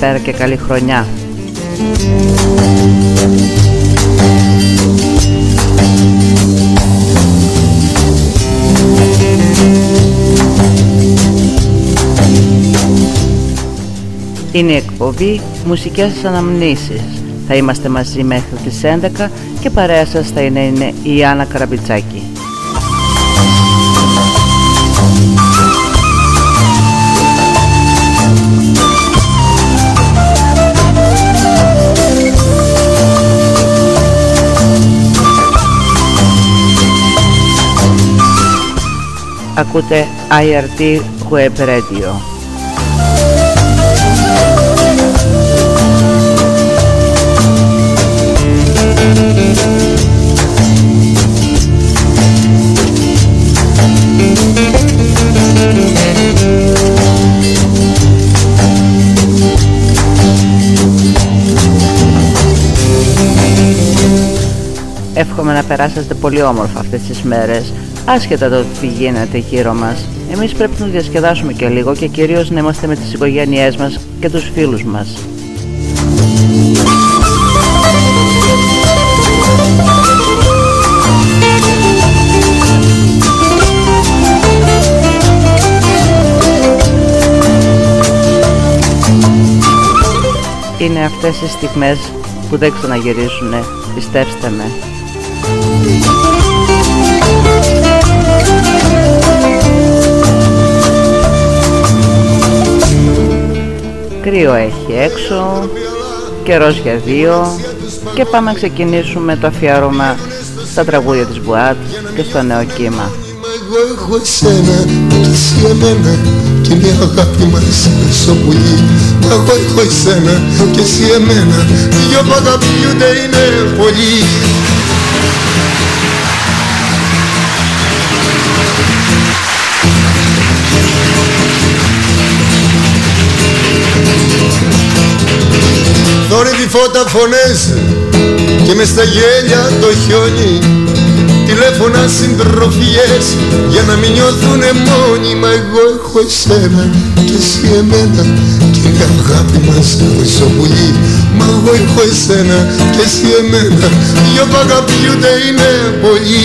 Καλησπέρα και καλή χρονιά. Είναι η εκπομπή Μουσικές Αναμνήσεις. Θα είμαστε μαζί μέχρι τις 11 και παρέα σας θα είναι, είναι η Άννα Καραμπιτσάκη. Ακούτε IRT Web Radio. Εύχομαι να περάσετε πολύ όμορφα αυτές τις μέρες, άσχετα το τι γίνεται γύρω μας. Εμείς πρέπει να διασκεδάσουμε και λίγο και κυρίως να είμαστε με τις οικογένειές μας και τους φίλους μας. Είναι αυτές οι στιγμές που δεν ξαναγυρίζουνε, πιστέψτε με. Κρύο έχει έξω, καιρός για δύο και πάμε να ξεκινήσουμε το αφιέρωμα στα τραγούδια της Μπουάτ και στο νέο κύμα. Εγώ έχω εσένα και εσύ εμένα και μια αγάπη μας στο πουλί Εγώ έχω εσένα και εσύ εμένα δυο που αγαπιούνται είναι πολύ φώτα φωνές και με στα γέλια το χιόνι. Τηλέφωνα συντροφιές για να μην νιώθουνε μόνοι μα εγώ έχω εσένα και εσύ εμένα. Και η αγάπη μας στο πουλί μα εγώ έχω εσένα και εσύ εμένα. Δυο που αγαπιούνται είναι πολύ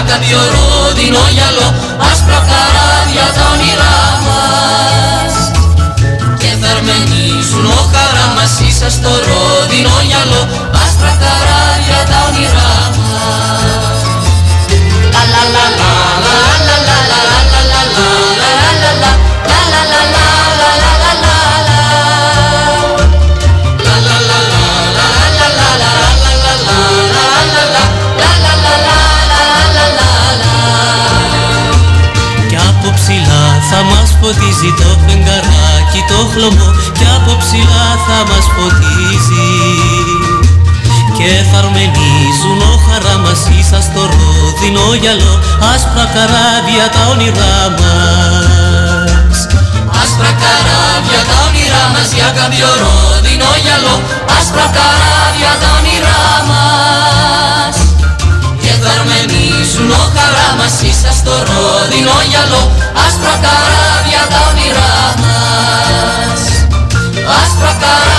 όνειρά μας για κάποιο ρόδινο γυαλό Άσπρα καράβια τα όνειρά μας. Και θα αρμενίζουν ο χαρά μας ίσα στο ρόδινο γυαλό φωτίζει το φεγγαράκι το χλωμό Κι από ψηλά θα μας φωτίζει. Και θα αρμενίζουν ο χαρά μας ίσα στο ρόδινο γυαλό Άσπρα καράβια τα όνειρά μας. Άσπρα καράβια τα όνειρά μας για κάποιο ρόδινο γυαλό Άσπρα καράβια τα όνειρά μας. Και θα αρμενίζουν ο χαρά μας ίσα στο ρόδινο γυαλό. Άσπρα καράβια τα όνειρά μας. Άσπρα καράβια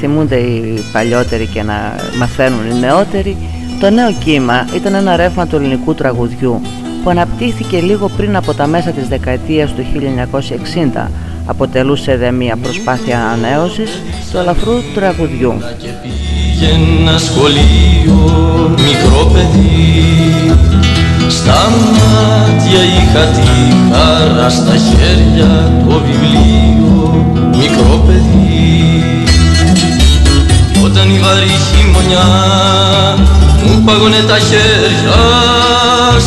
θυμούνται οι παλιότεροι και να μαθαίνουν οι νεότεροι, το νέο κύμα ήταν ένα ρεύμα του ελληνικού τραγουδιού που αναπτύχθηκε λίγο πριν από τα μέσα της δεκαετίας του 1960 αποτελούσε δε μια προσπάθεια ανανέωσης του ελαφρού τραγουδιού. ένα σχολείο μικρό παιδί. Στα μάτια είχα τη χαρά στα χέρια το βιβλίο. Μικρό παιδί όταν η βαρύ χειμωνιά. Μου παγωνε τα χέρια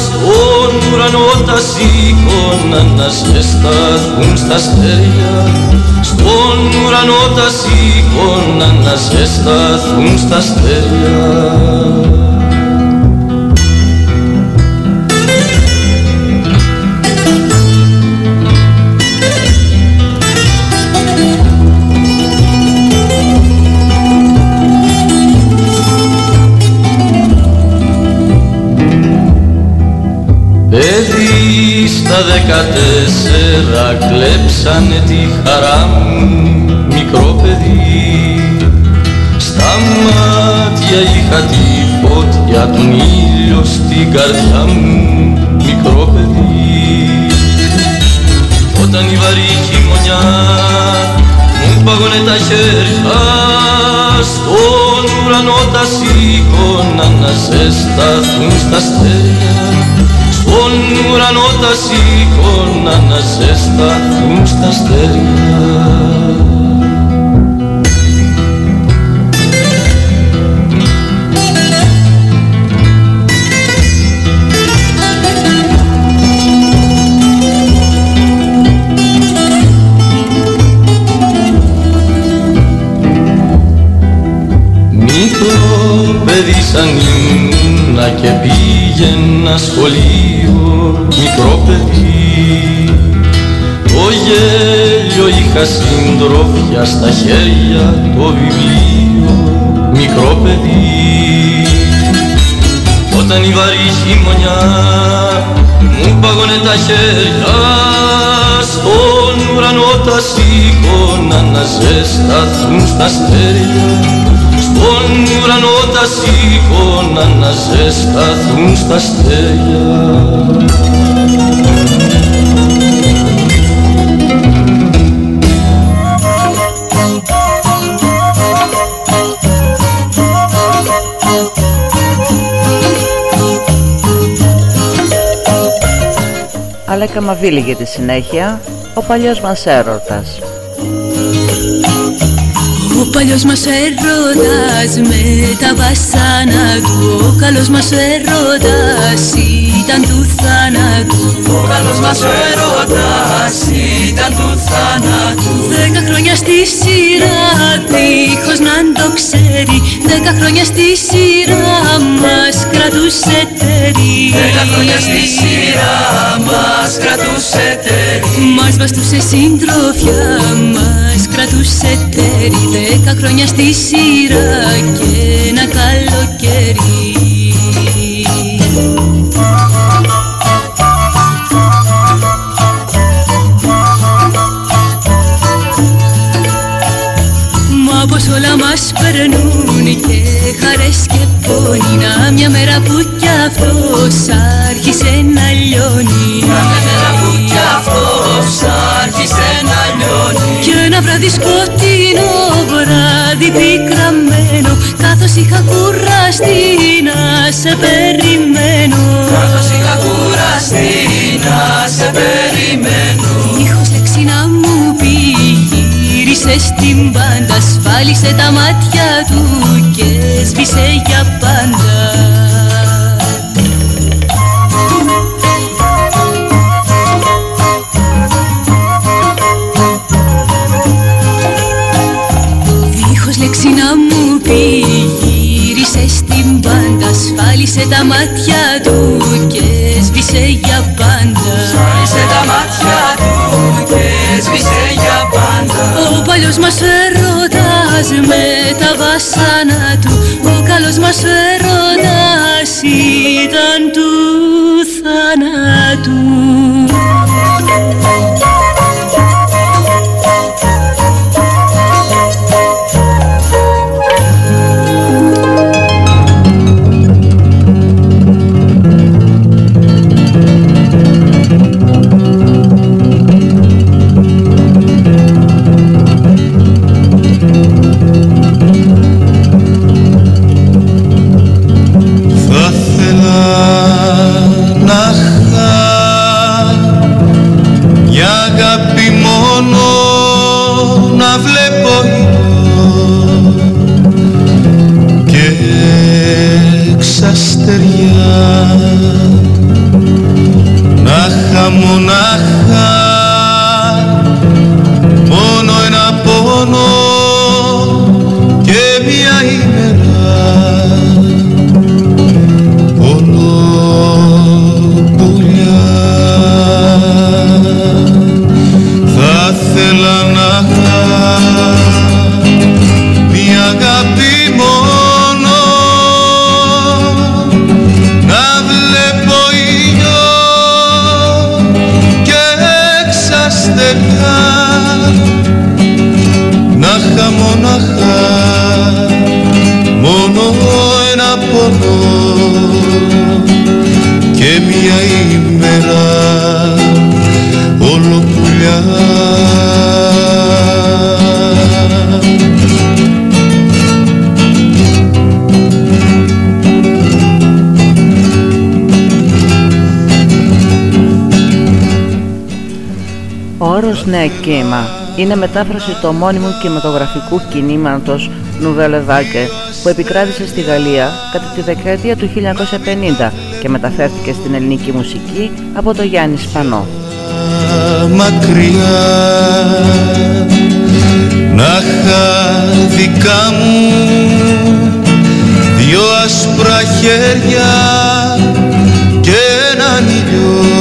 στον ουρανό τα σήκωνα να ζεσταθούν στα αστέρια. Στον ουρανό τα σήκωνα να ζεσταθούν στα αστέρια δεκατέσσερα κλέψανε τη χαρά μου μικρό παιδί. Στα μάτια είχα τη φώτια του ήλιο στην καρδιά μου μικρό παιδί. Όταν η βαρύ χειμωνιά μου παγωνε τα χέρια στον ουρανό τα σήκωνα να ζεσταθούν στα αστέρια στον ουρανό τα σήκωνα να ζεσταθούν στα αστέρια. Μικρό παιδί σαν ήμουνα και πήγαινα σχολείο μικρό παιδί. Το γέλιο είχα συντρόφια στα χέρια το βιβλίο μικρό παιδί. Ήταν η βαρύ χειμωνιά μου παγώνε τα χέρια στον ουρανό τα σήκωνα να ζεσταθούν στα αστέρια στον ουρανό τα σήκωνα να ζεσταθούν στα αστέρια Αλέκα Μαβίλη για τη συνέχεια, ο παλιός μας έρωτας. Ο παλιός μας έρωτας με τα βασάνα του. Ο καλός μας έρωτας ήταν του θάνατου. Ο καλός μας έρωτας ήταν του θάνατου. Δέκα χρόνια στη σειρά δίχως να το ξέρει. Δέκα χρόνια στη σειρά μας κρατούσε τέρι. Δέκα χρόνια στη σειρά μας κρατούσε τέρι. Μας βαστούσε συντροφιά μας κρατούσε τέρι Δέκα χρόνια στη σειρά και ένα καλοκαίρι. Μα πως όλα μας περνούν και χαρές και πόνοι Να μια μέρα που κι αυτός άρχισε να λιώνει ένα βράδυ σκοτεινό, βράδυ πικραμένο Καθώς είχα κουραστεί να σε περιμένω. Καθώς είχα κουραστεί να σε περιμένω. Δίχως λέξη να μου πει γύρισε στην πάντα Σφάλισε τα μάτια του και σβήσε για πάντα Σφάλισε τα μάτια του και σβήσε για πάντα. Σφάλισε τα μάτια του και σβήσε για πάντα. Ο παλιός μας έρωτας με τα βασάνα του. Ο καλός μας έρωτας ήταν «Νέα κύμα» είναι μετάφραση του ομώνυμου κινηματογραφικού κινήματος Nouvelle Vague που επικράτησε στη Γαλλία κατά τη δεκαετία του 1950 και μεταφέρθηκε στην ελληνική μουσική από τον Γιάννη Σπανό. μακριά να είχα δικά μου δυο άσπρα χέρια και έναν ήλιο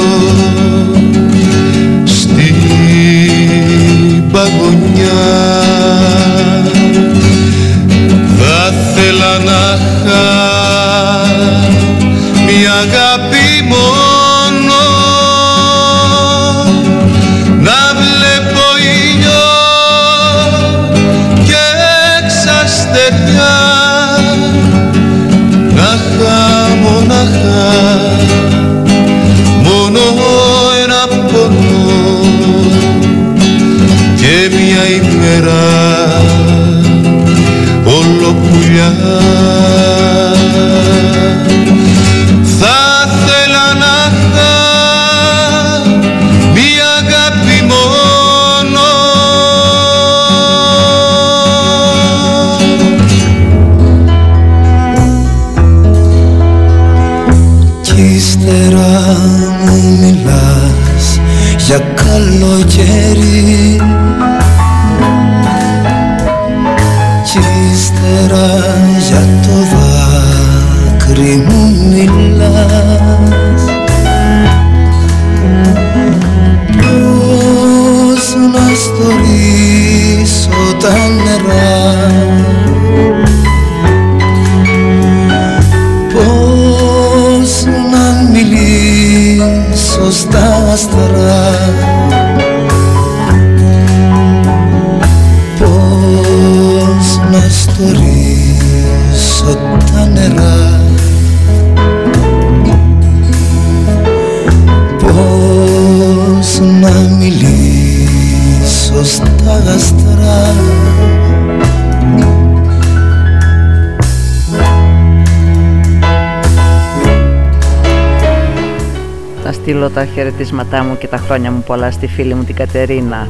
τα χαιρετίσματά μου και τα χρόνια μου πολλά στη φίλη μου την Κατερίνα.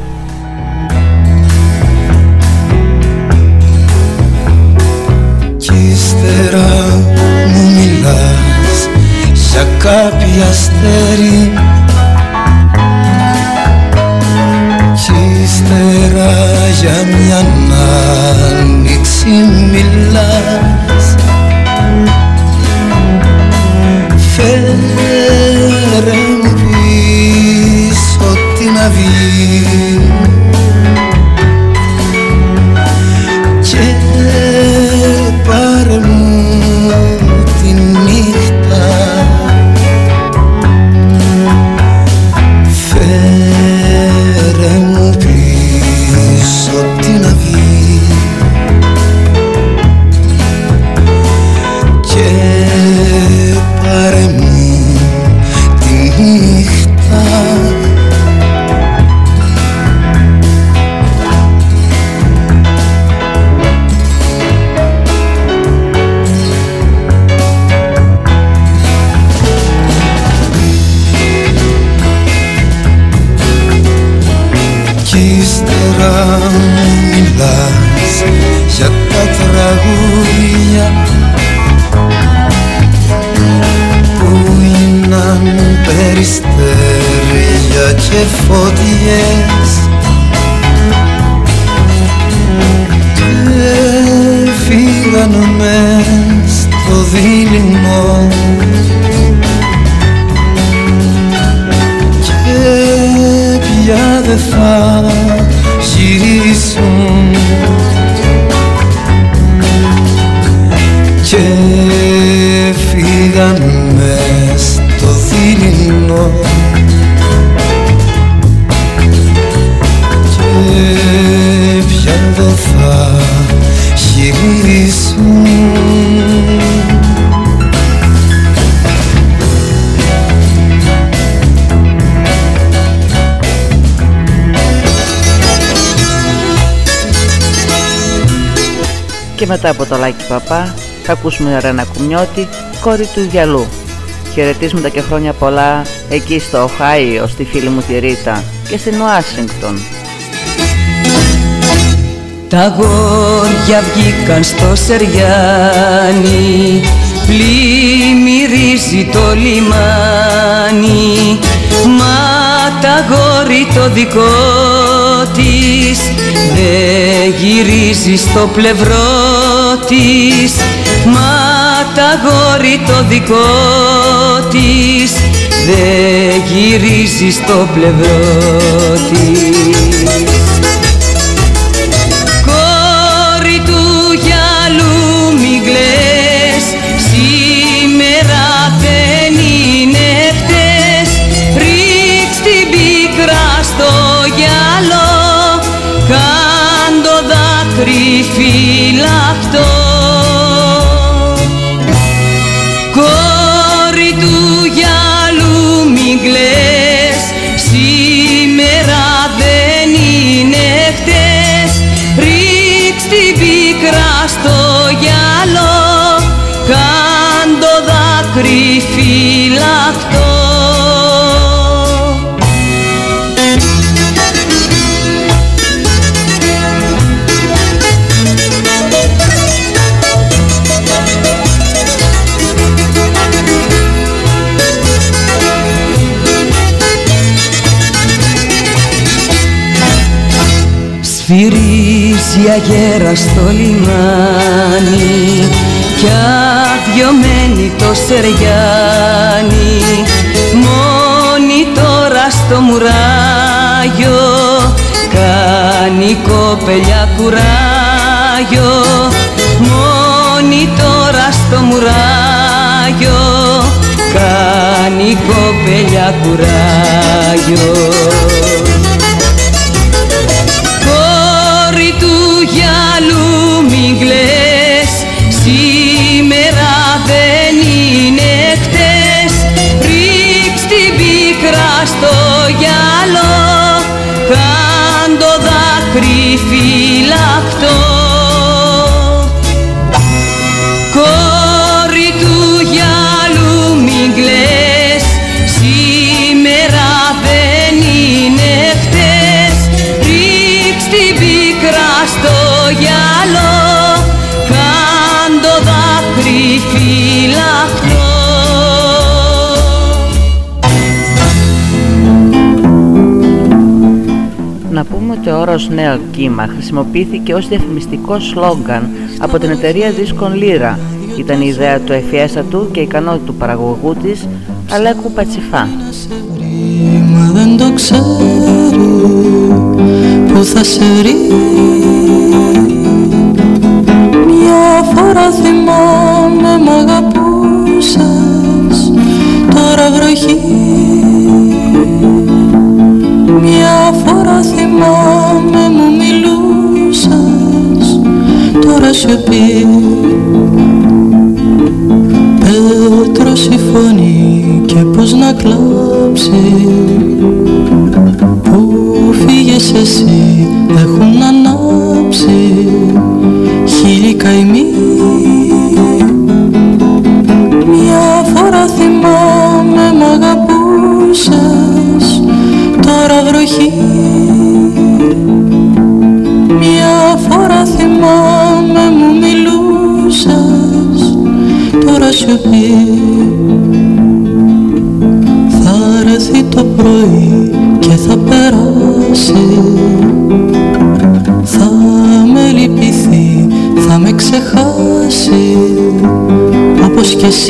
Ύστερα μου μιλάς για κάποια μετά από το Λάκη Παπά θα ακούσουμε Ρένα Κουμιώτη, κόρη του γυαλού. Χαιρετίσματα και χρόνια πολλά εκεί στο Οχάιο, στη φίλη μου τη Ρίτα και στην Ουάσιγκτον. Τα γόρια βγήκαν στο Σεριάνι Πλημμυρίζει το λιμάνι Μα τα γόρι το δικό της. Δεν γυρίζει στο πλευρό της. Μα τα γόρι το δικό της. Δεν γυρίζει στο πλευρό της φυλαχτό Κόρη του γυαλού μην κλαις. Σήμερα δεν είναι χτες. Ρίξ την πίκρα στο γυαλό. Γυαλό κάν το δάκρυ φυλακτό αγέρα στο λιμάνι κι αδειωμένη το σεριάνι. Μόνη τώρα στο μουράγιο κάνει κοπελιά κουράγιο. Μόνη τώρα στο μουράγιο κάνει κοπελιά κουράγιο φυλακτό Να πούμε ότι ο όρος νέο κύμα χρησιμοποιήθηκε ως διαφημιστικό σλόγγαν από την εταιρεία δίσκων Λύρα. Ήταν η ιδέα του ευφυέστατου και ικανότατου του παραγωγού της, Αλέκου Πατσιφά. Μα δεν το ξέρει που θα σε βρει Μια φορά θυμάμαι Όπως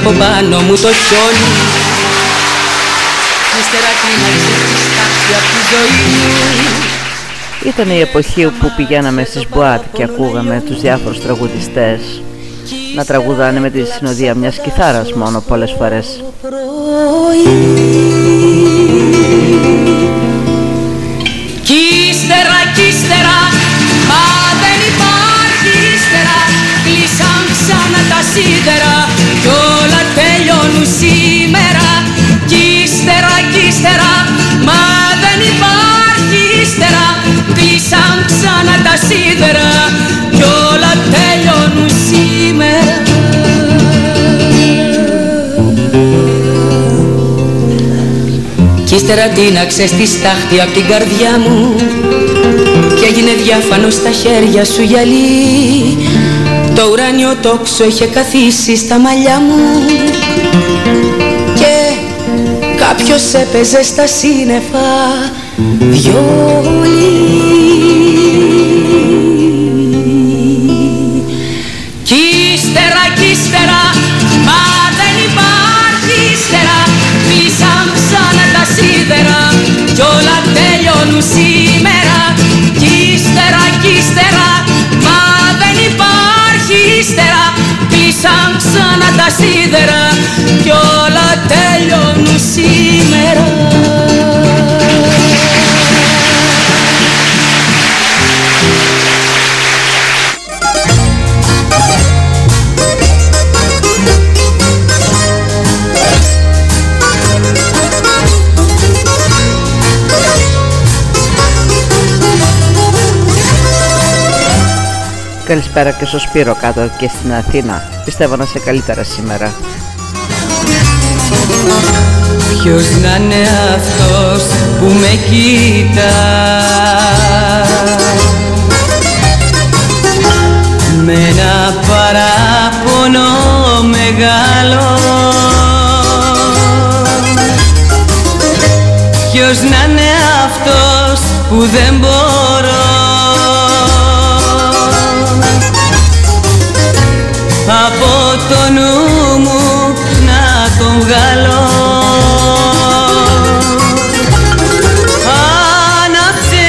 από πάνω μου το χιόνι. Ύστερα κλείναξες τη στάχτη απ' τη ζωή μου. Ήταν η εποχή που πηγαίναμε στις μπουάτ και ακούγαμε τους διάφορους τραγουδιστές να τραγουδάνε με τη συνοδεία μιας κιθάρας μόνο πολλές φορές. Κι ύστερα, κι ύστερα, μα δεν υπάρχει ύστερα. Κλείσαν ξανά τα σίδερα Κι ύστερα τίναξες της στάχτη απ' την καρδιά μου Και έγινε διάφανο στα χέρια σου γυαλί. Το ουράνιο τόξο είχε καθίσει στα μαλλιά μου Και κάποιος έπαιζε στα σύννεφα. Βιολί σίδερα κι όλα τελειώνουν σήμερα. Κι ύστερα μα δεν υπάρχει ύστερα. Κλείσαν ξανά τα σίδερα κι όλα τελειώνουν σήμερα. Καλησπέρα και στο Σπύρο κάτω και στην Αθήνα. Πιστεύω να είσαι καλύτερα σήμερα. Ποιος να είναι αυτός που με κοίτα; Με ένα παράπονο μεγάλο Ποιος να είναι αυτός που δεν μπορώ; Να τον βγάλω Άναψε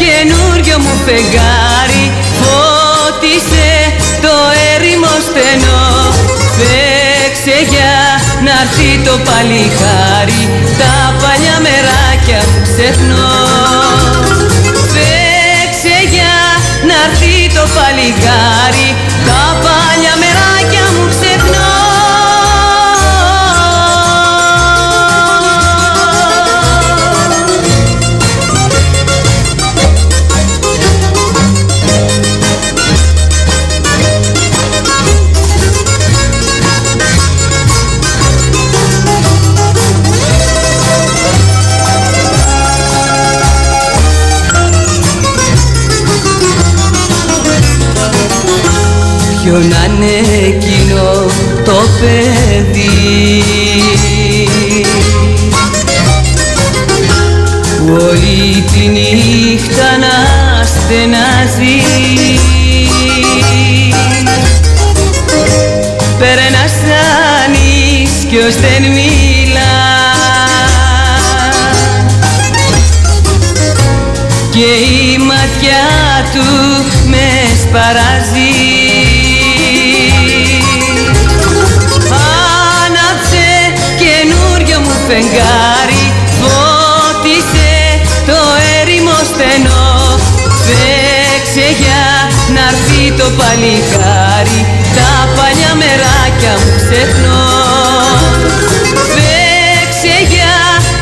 καινούριο μου φεγγάρι φώτισε το έρημο στενό. Παίξε για να έρθει το παλιχάρι τα παλιά μεράκια Ποιο να είναι εκείνο το παιδί. Που όλη τη νύχτα να στενάζει. Περνάς σαν ίσκιος δεν μιλά. Και η ματιά του μες σπαράζει φεγγάρι φώτισε το έρημο στενό. Παίξε για να έρθει το παλικάρι τα παλιά μεράκια μου ξεχνώ. Παίξε για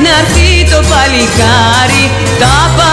να έρθει το παλικάρι τα παλιά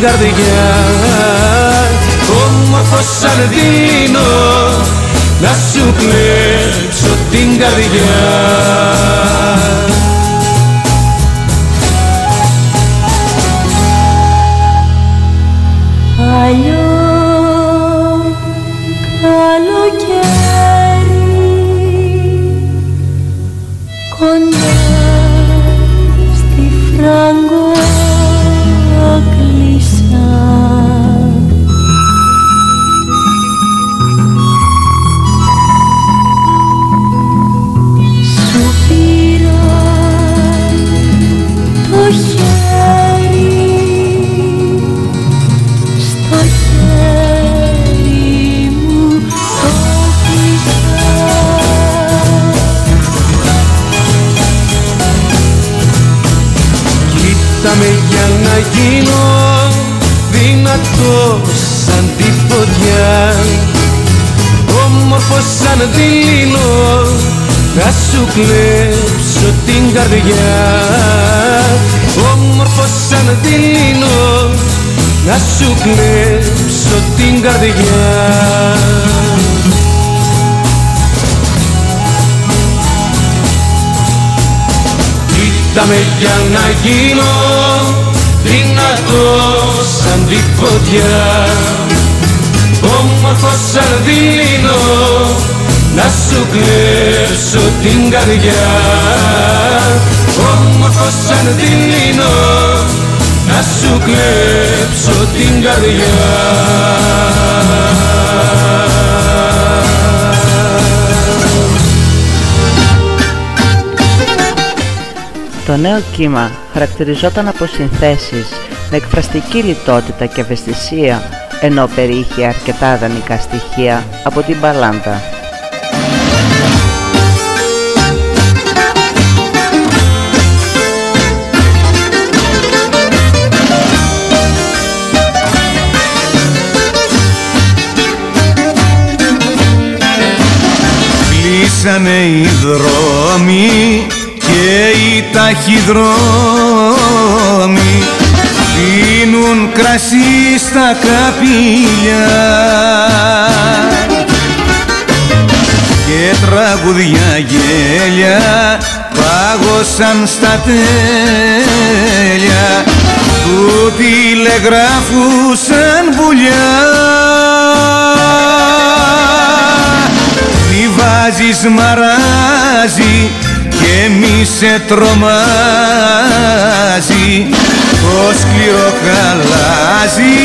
την καρδιά Όμορφος σαν δειλινό να σου κλέψω την καρδιά κλέψω την καρδιά. Κοίτα με για να γίνω δυνατός σαν τη φωτιά. Όμορφος σαν δειλινό να σου κλέψω την καρδιά. Όμορφος σαν δειλινό να σου κλέψω την καρδιά Το νέο κύμα χαρακτηριζόταν από συνθέσεις με εκφραστική λιτότητα και ευαισθησία ενώ περιείχε αρκετά δανεικά στοιχεία από την μπαλάντα. Κλείσανε οι δρόμοι και οι ταχυδρόμοι. Πίνουν κρασί στα καπήλια και τραγουδιά γέλια πάγωσαν στα τέλεια. Του τηλεγράφου σαν πουλιά μη βάζεις μαράζι και μη σε τρομάζει. Το σκληρό χαλάζει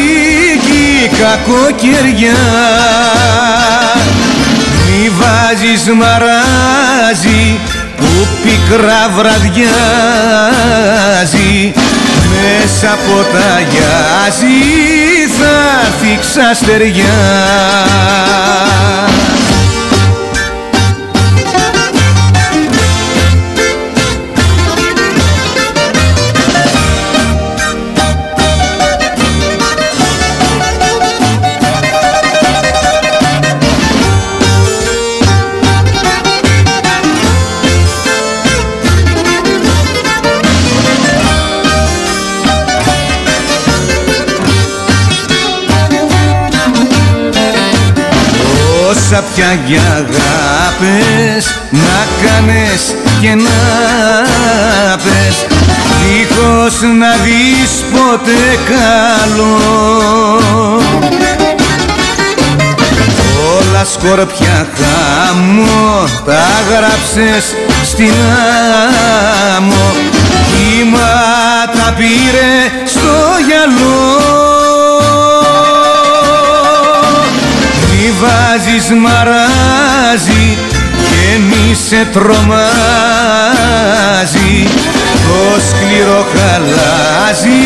κι η κακοκαιριά. Μη βάζεις μαράζει που πικρά βραδιάζει. Μέσα από τα γιάζει θα έρθει ξαστεριά Όσα πια για αγάπες να κάνεις και να πες. Δίχως να δεις ποτέ καλό. Όλα σκορπιά χάμω τα γράψες στην άμμο. Κύματα πήρε στο γυαλό βάζεις μαράζι και μη σε τρομάζει. Το σκληρό χαλάζει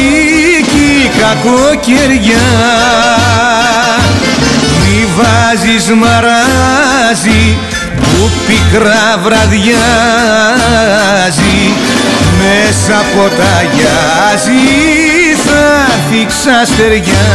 κι η κακοκαιριά. Μη βάζεις μαράζι που πικρά βραδιάζει. Μέσα από τα γιάζει θα έρθει ξαστεριά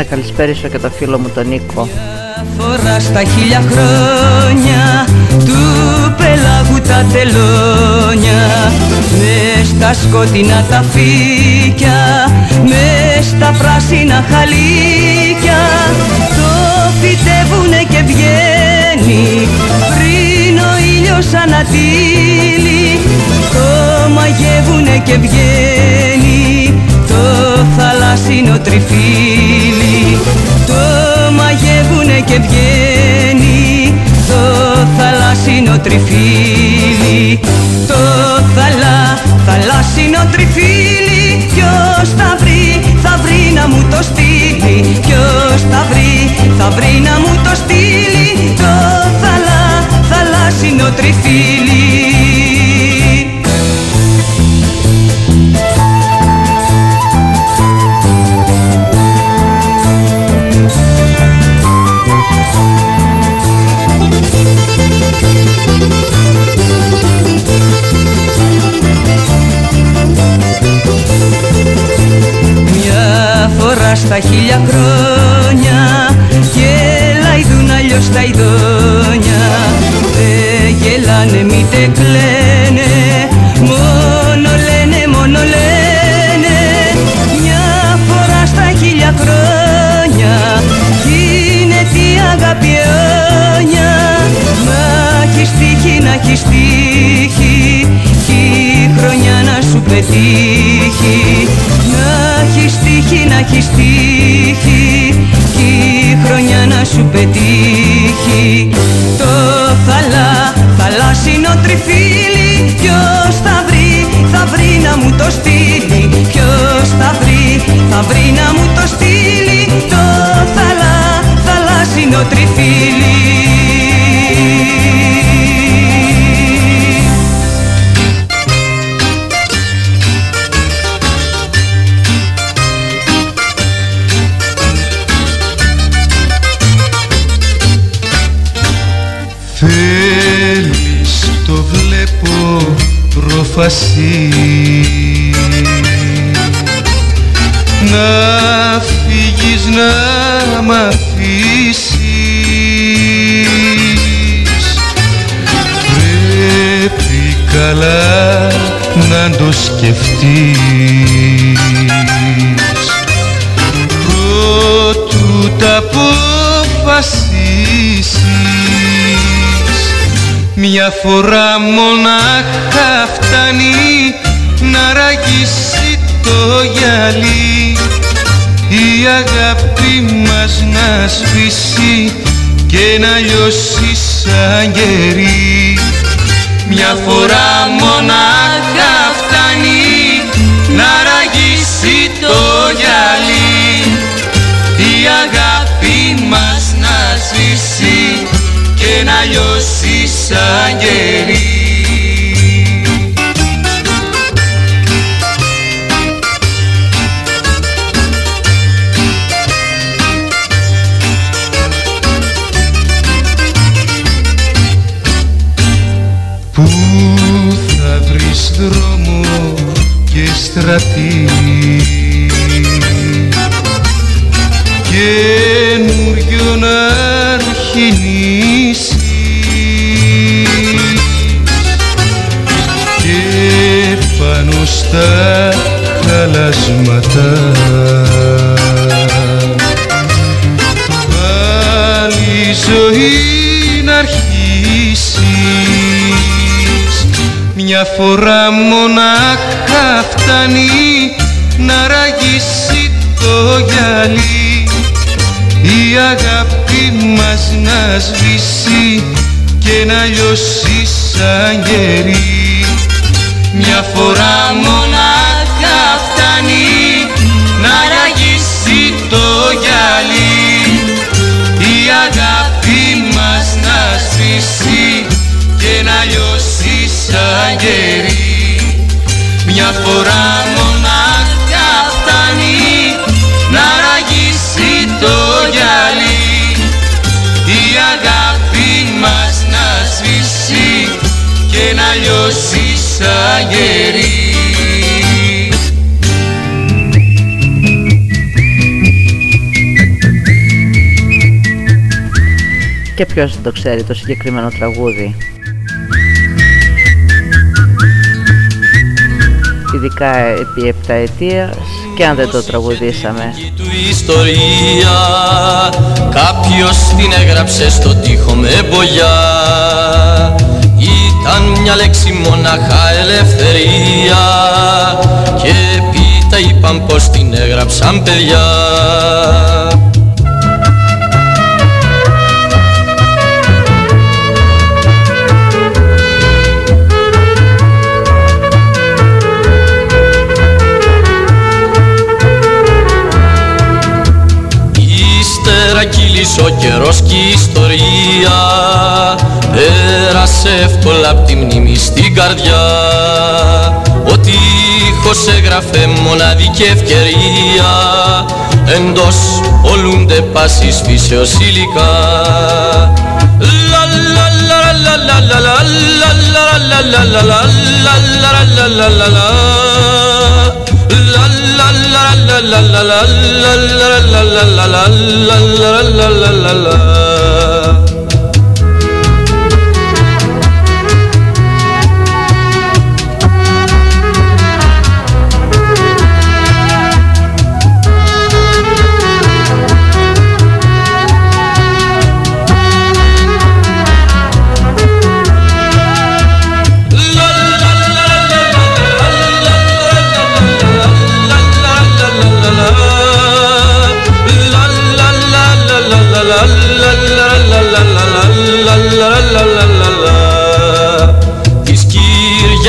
Να καλησπέρισω και το φίλο μου τον Νίκο. Φορά στα χίλια χρόνια του πελάγου τα τελώνια. Μες στα σκοτεινά τα φύκια μες στα πράσινα χαλίκια. Το φυτεύουνε και βγαίνει πριν ο ήλιος ανατύλει το μαγεύουνε και βγαίνει το θαλάσσινο τριφύλι. Το μαγεύουνε και βγαίνει. Το θαλάσσινο τριφύλι. Το θαλά, θαλάσσινο τριφύλι. Ποιος θα βρει, θα βρει να μου το στείλει. Ποιος θα βρει, θα βρει να μου το στείλει. Το θαλά, θαλάσσινο τριφύλι τώρα στα χίλια χρόνια. Και λαϊδούν αλλιώς τα ειδόνια. Δε γελάνε μήτε κλαίνε. Μόνο λένε, μόνο λένε. Μια φορά στα χίλια χρόνια. Γίνεται η αγάπη αιώνια. Μα έχει τύχη, να κι τύχη χρονιά να σου πετύχει έχει τύχει Κι η χρονιά να σου πετύχει. Το θαλά, θαλάσσινο τριφύλι Ποιος θα βρει, θα βρει να μου το στείλει. Ποιος θα βρει, θα βρει να μου το στείλει. Το θαλά, θαλάσσινο τριφύλι προφασί Να φύγεις να μ' αφήσεις. Πρέπει καλά να το σκεφτείς μια φορά μονάχα φτάνει να ραγίσει το γυαλί. Η αγάπη μας να σβήσει και να λιώσει σαν γερί. Μια φορά μονάχα λιώσει σαν γερί στα χαλάσματα πάλι ζωή να αρχίσεις. Μια φορά μονάχα φτάνει να ραγίσει το γυαλί. Η αγάπη μας να σβήσει και να λιώσεις σαν γερί μια φορά μονάχα φτάνει να ραγίσει το γυαλί. Η αγάπη μας να σβήσει και να λιώσει σαν γερί μια φορά μονάχα φτάνει να ραγίσει το γυαλί. Η αγάπη μας να σβήσει και να λιώσει σαν γερί Και ποιος δεν το ξέρει το συγκεκριμένο τραγούδι. Ειδικά επί επταετίας και αν δεν το τραγουδήσαμε. του ιστορία Κάποιος την έγραψε στο τοίχο με μπογιά Ήταν μια λέξη μοναχά ελευθερία. Και πίτα είπαν πως την έγραψαν παιδιά. Ύστερα κύλησε ο καιρός κι η ιστορία Έρασε εύκολα απ' τη μνήμη στην καρδιά Ο τείχος έγραφε μοναδική ευκαιρία Εντός ολούνται πάσης φύσεως υλικά la la la la la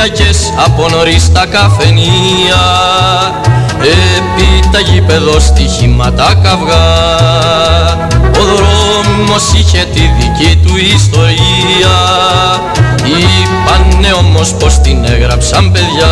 Κυριακές από νωρίς τα καφενεία. Επί τα γήπεδο στοιχήματα καυγά. Ο δρόμος είχε τη δική του ιστορία. Είπανε όμως πως την έγραψαν παιδιά.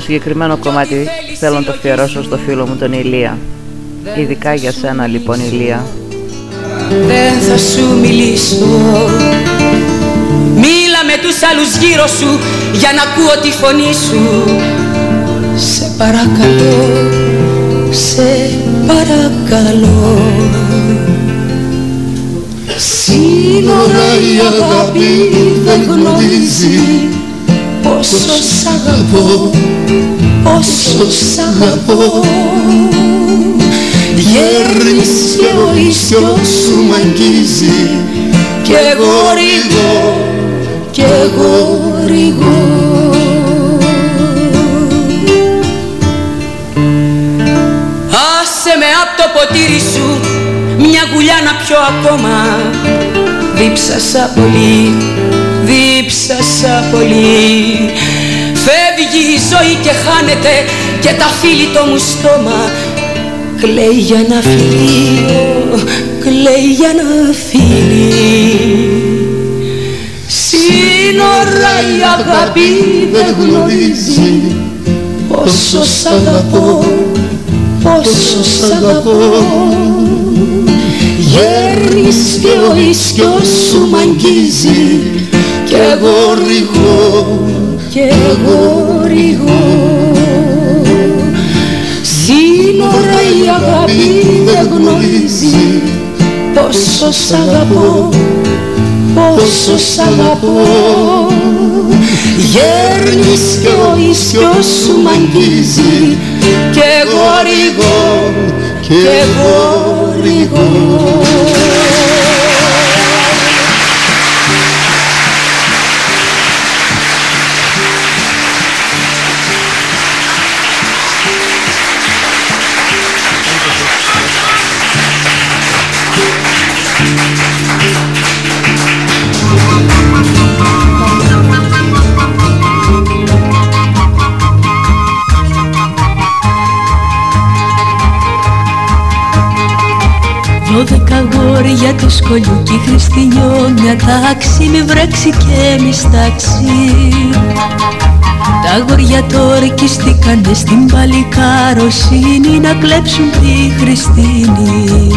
Το συγκεκριμένο κομμάτι θέλω να το αφιερώσω στο φίλο μου τον Ηλία. Ειδικά για σένα λοιπόν Ηλία. Δεν θα σου μιλήσω Μίλα με τους άλλους γύρω σου για να ακούω τη φωνή σου Σε παρακαλώ, σε παρακαλώ Σύνορα η αγάπη δεν γνωρίζει Πόσο σ' αγαπώ, πόσο σ' αγαπώ. Γέρνεις και ο ίσιος σου μ' αγγίζει Κι εγώ ρίγω, κι εγώ ρίγω Άσε με απ' το ποτήρι σου μια γουλιά να πιω ακόμα. Δίψασα πολύ, δίψασα πολύ Φεύγει η ζωή και χάνεται και τα φίλη το μου στόμα Κλαίει για να φιλίο, κλαίει για να φίλει Σύνορα η αγάπη δεν γνωρίζει Πόσο σ' αγαπώ, πόσο σ' αγαπώ. Γέρνεις και ο ίσκιος σου μ' αγγίζει Κι εγώ ρηγώ, κι εγώ ρηγώ. Σύνορα η αγάπη δεν γνωρίζει Πόσο σ' αγαπώ, πόσο σ' αγαπώ. Γέρνεις και ο ίσκιος σου μ' αγγίζει Κι εγώ ρηγώ, κι εγώ ρηγώ αγόρια το σκολιού και η Χριστινιό μια τάξη με βρέξει και μιστάξει Τα αγόρια τώρα ορκιστήκανε στην παλικάροσύνη να κλέψουν τη Χριστίνη.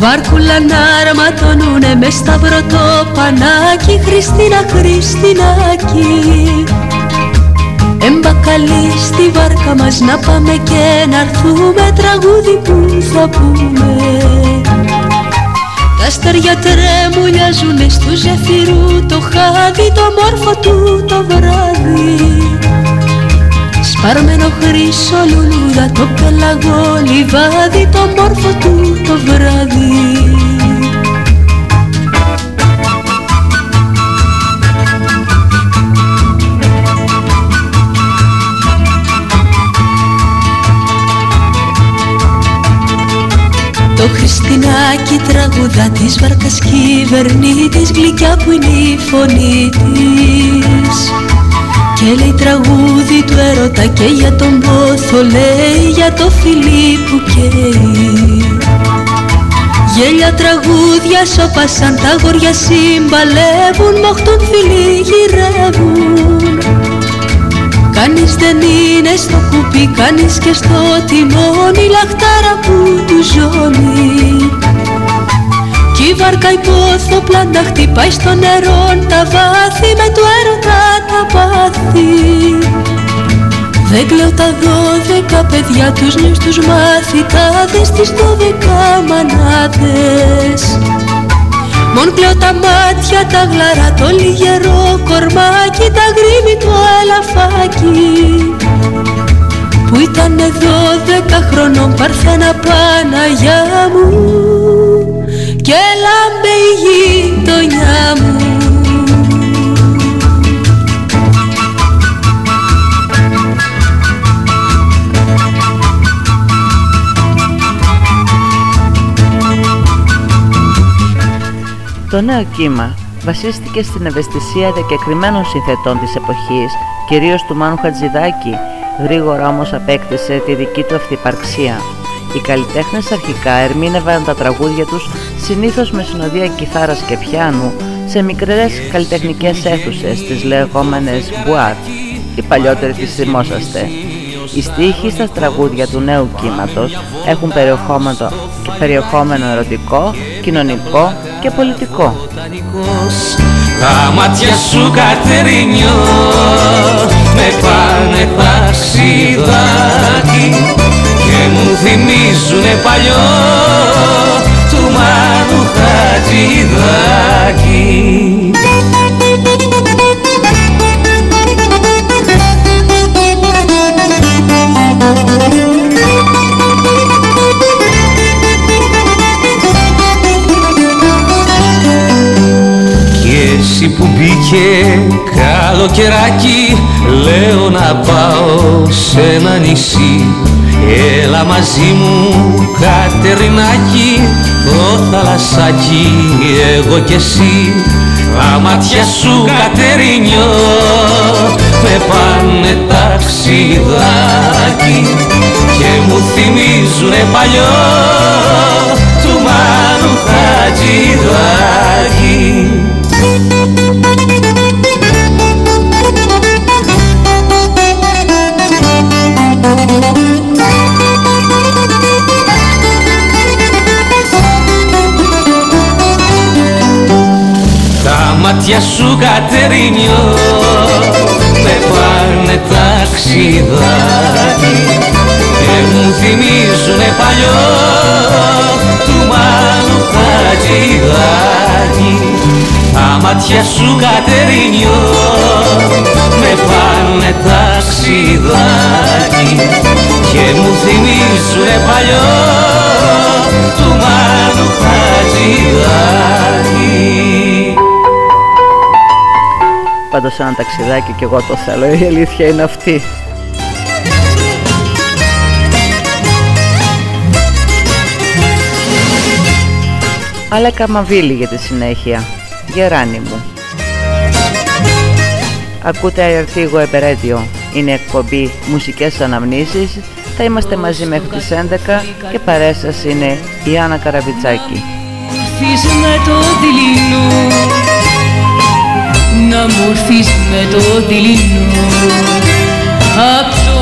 Βάρκουλα να αρματωνούνε μες σταυρό το πανάκι Χριστίνα, Χριστινάκι. Εμπακαλεί στη βάρκα μας να πάμε και να έρθουμε τραγούδι που θα πούμε Τα αστέρια τρέμουλιαζουνε στο ζεφυρού το χάδι το μόρφο του το βράδυ. Σπαρμένο χρυσό λουλούδα το πελαγό λιβάδι το μόρφο του το βράδυ Χριστινάκι τραγουδά της βάρκας κυβερνήτης Γλυκιά που είναι η φωνή της. Και λέει τραγούδι του έρωτα και για τον πόθο Λέει για το φιλί που καίει Γέλια τραγούδια σώπασαν τα γόρια συμπαλεύουν Μοχτών φιλί γυρεύουν. Κανείς δεν είναι στο κουπί, κανείς και στο τιμόνι Λαχτάρα που του ζώνει. Κι η βάρκα υπόθω πλάντα χτυπάει στο νερό Τα βάθη με το έρωτα τα πάθη. Δεν κλαίω τα δώδεκα παιδιά τους νιούς τους μαθητάδες Τις δώδεκα μανάδες. Μον κλαίω τα μάτια τα γλαρά το λιγερό κορμάκι τα γρήμη το ελαφάκι που ήταν δώδεκα χρονών παρθένα Παναγιά μου και λάμπε η γη το γειτονιά μου Το νέο κύμα βασίστηκε στην ευαισθησία διακεκριμένων συνθετών της εποχής, κυρίως του Μάνου Χατζηδάκη, γρήγορα όμως απέκτησε τη δική του αυθυπαρξία. Οι καλλιτέχνες αρχικά ερμήνευαν τα τραγούδια τους συνήθως με συνοδεία κιθάρας και πιάνου σε μικρές καλλιτεχνικές αίθουσες, τις λεγόμενες μπουάτ. Οι παλιότεροι τις θυμόσαστε. Οι στίχοι στα τραγούδια του νέου κύματος έχουν περιεχόμενο, περιεχόμενο ερωτικό, κοινωνικό και πολιτικό. Τα μάτια σου Κατερίνιο με πάνε ταξιδάκι και μου θυμίζουνε παλιό. Του Μάνου Χατζηδάκη. Εσύ που μπήκε καλοκαιράκι Λέω να πάω σε ένα νησί Έλα μαζί μου Κατερινάκι Το θαλασσάκι. Εγώ κι εσύ Τα μάτια σου Κατερινιό Με πάνε ταξιδάκι Και μου θυμίζουνε παλιό Του Μάνου Χατζηδάκι μάτια σου Κατερίνιο με πάνε ταξιδάκι και μου θυμίζουνε παλιό του Μάνου Χατζηδάκι Τα μάτια σου Κατερίνιο με πάνε ταξιδάκι και μου θυμίζουνε παλιό του Μάνου Χατζηδάκι Πάντως ένα ταξιδάκι και εγώ το θέλω, η αλήθεια είναι αυτή. Αλλά καμαβίλη για τη συνέχεια. Γεράνι μου. Ακούτε Αερτίγο Εμπερέτιο. Είναι εκπομπή μουσικές αναμνήσεις. Θα είμαστε μαζί μέχρι τις 11 και παρέα σας είναι η Άννα Καραβιτσάκη. με το δειλινό να μου έρθεις με το δειλινό. Απ' το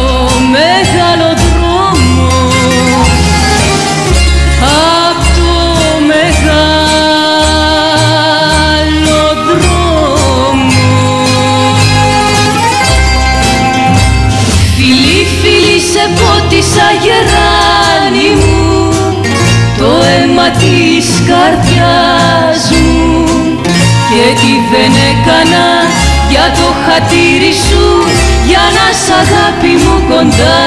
μεγάλο δρόμο. Απ' το μεγάλο δρόμο. Φίλοι, φίλοι, σε πότισα γεράνι μου το αίμα της καρδιάς μου και τι δεν έκανα για το χατήρι σου για να σ' αγάπη μου κοντά.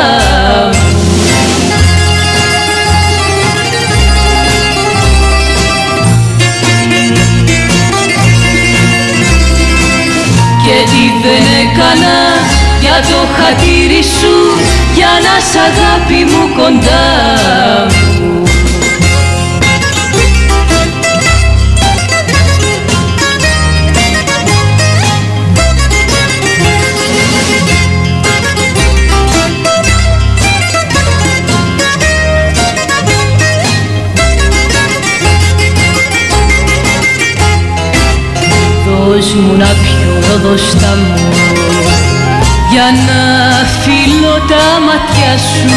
Και τι δεν έκανα για το χατήρι σου για να σ' αγάπη μου κοντά Δώσ' μου να πιω εδώ στα μου. Για να φύλλω τα μάτια σου.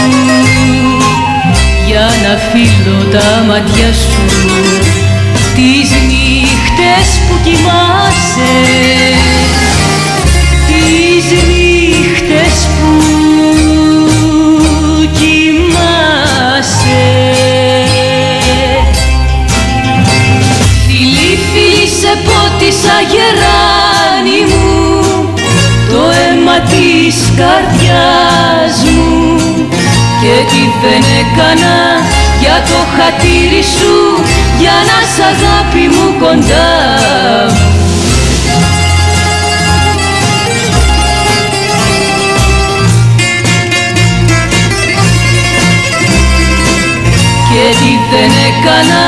Για να φύλλω τα μάτια σου. Τις νύχτες που κοιμάσαι. Τις νύχτες που κοιμάσαι σε πότισα γεράνι μου το αίμα της καρδιάς μου. Και τι δεν έκανα για το χατήρι σου για να σ' αγάπη μου κοντά. Και τι δεν έκανα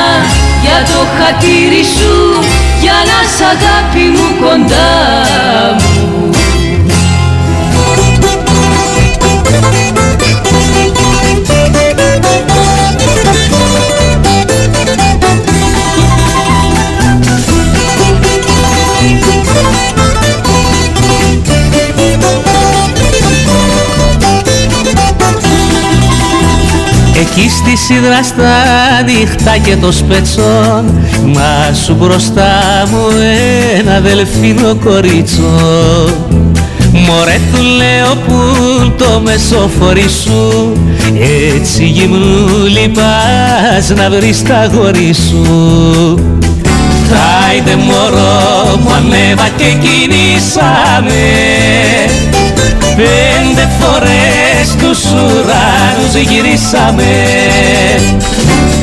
για το χατήρι σου για να σ' αγάπη μου κοντά μου Εκεί στη σίδρα στα νύχτα και το σπέτσο Μα σου μπροστά μου ένα δελφίνο κορίτσο. Μωρέ του λέω που το μεσοφορί σου Έτσι γυμνούλη πας να βρεις τα γόρι σου. Χάιντε μωρό μου ανέβα και κινήσαμε Πέντε φορές τους ουρανούς γυρίσαμε.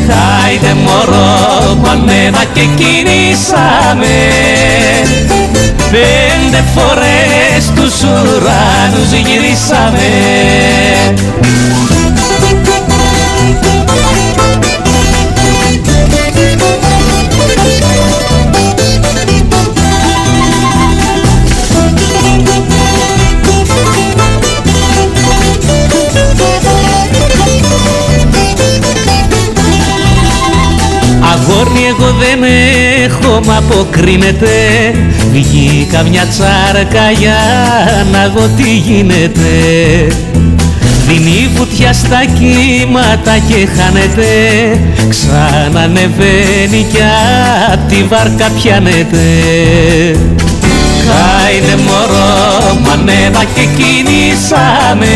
Χάιντε μωρό μου ανέβα και κινήσαμε. Πέντε φορές τους ουρανούς γυρίσαμε έχω μ' αποκρίνεται. Βγήκα μια τσάρκα για να δω τι γίνεται. Δίνει βουτιά στα κύματα και χάνεται. Ξανανεβαίνει κι απ' τη βάρκα πιάνεται. Χάινε μωρό μ' ανέβα και κινήσαμε.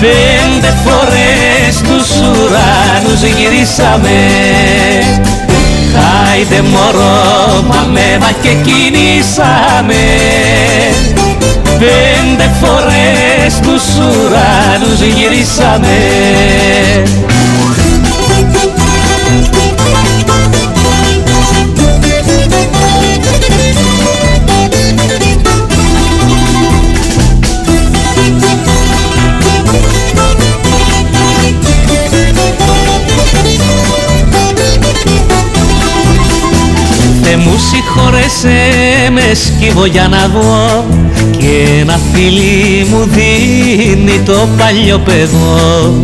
Πέντε φορές τους ουρανούς γυρίσαμε Χάιντε μωρό μαμέβα και κινήσαμε Πέντε φορές τους ουρανούς γυρίσαμε Θε μου συγχωρέσαι με σκύβω για να δω. Και ένα φίλι μου δίνει το παλιό παιδό.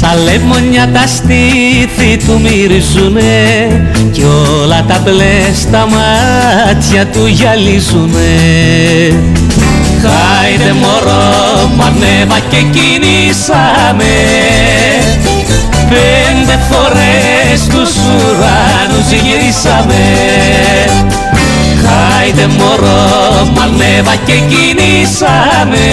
Σαν λεμονιά τα στήθη του μυρίζουνε κι όλα τα μπλες στα μάτια του γυαλίζουνε. Χάιντε μωρό μου ανέβα και κινήσαμε Πέντε φορές τους ουρανούς γυρίσαμε. Χάιντε μωρό μ' ανέβα και κινήσαμε.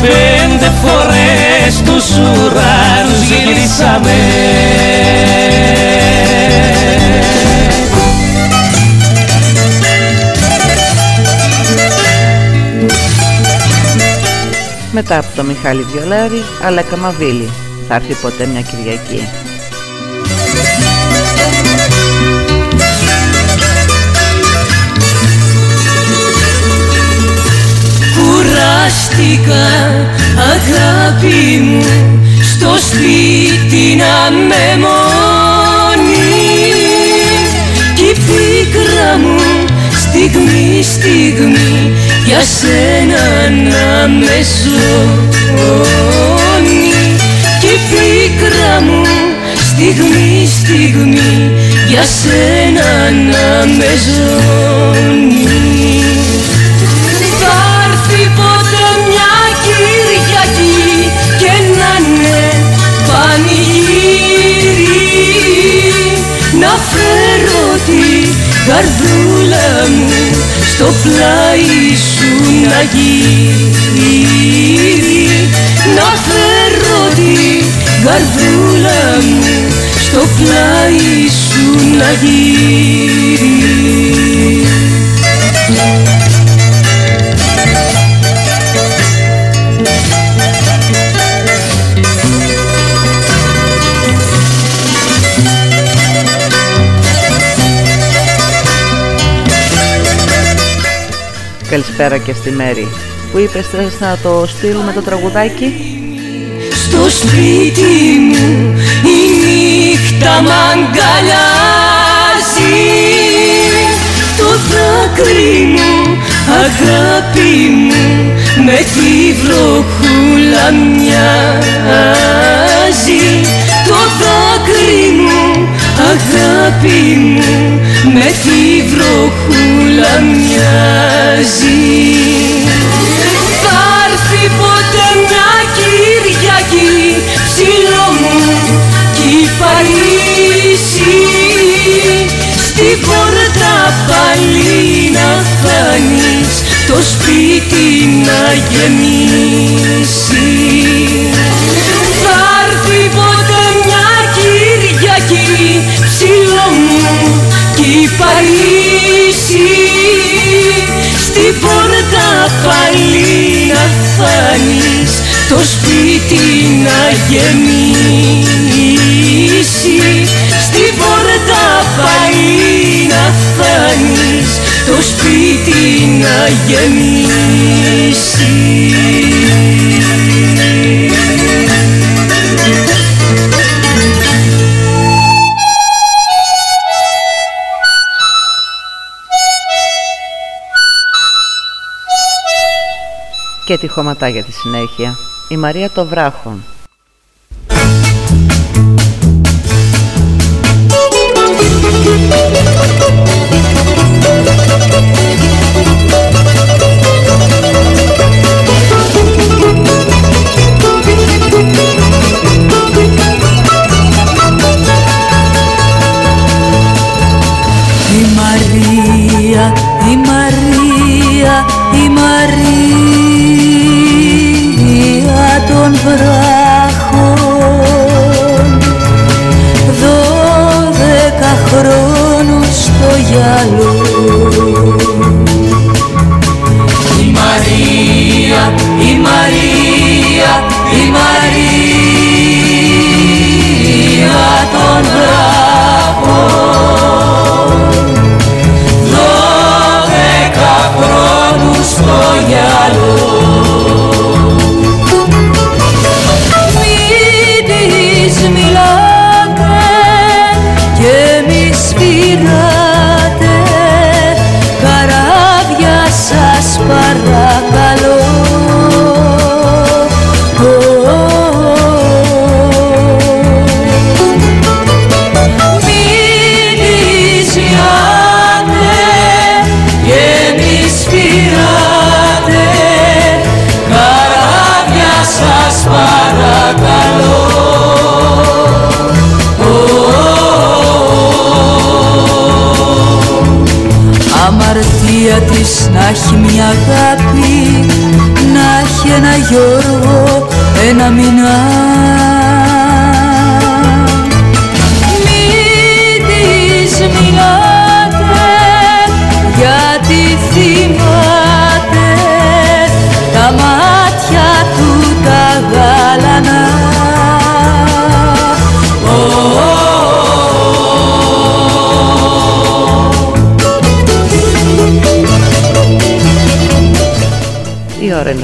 Πέντε φορές τους ουρανούς γυρίσαμε. Μετά από το Μιχάλη Βιολάρη, αλλά Καμαβίλη. Θα έρθει ποτέ μια Κυριακή. Κουράστηκα αγάπη μου στο σπίτι να με μόνη κι η πίκρα μου στιγμή στιγμή για σένα να με ζώνει κι η πίκρα μου στιγμή στιγμή για σένα να με ζώνει. Θα έρθει ποτέ μια Κυριακή και να είναι πανηγύρι. Να φέρω την καρδούλα μου στο πλάι σου να γύρει να φέρω την Καρδούλα μου στο πλάι σου να γύρει Καλησπέρα και στη Μέρη. Που είπες θες να το στείλουμε το τραγουδάκι; Στο σπίτι μου η νύχτα μ' αγκαλιάζει. Το δάκρυ μου αγάπη μου με τη βροχούλα μοιάζει. Το δάκρυ μου αγάπη μου με τη βροχούλα μοιάζει το σπίτι να γεμίσει. Θα έρθει ποτέ μια Κυριακή ψηλό μου κι η Παρίσι. Στη πόρτα πάλι να φανείς το σπίτι να γεμίσει να γεμίσει και τη χωματά για τη συνέχεια. Η Μαρία το Βράχων.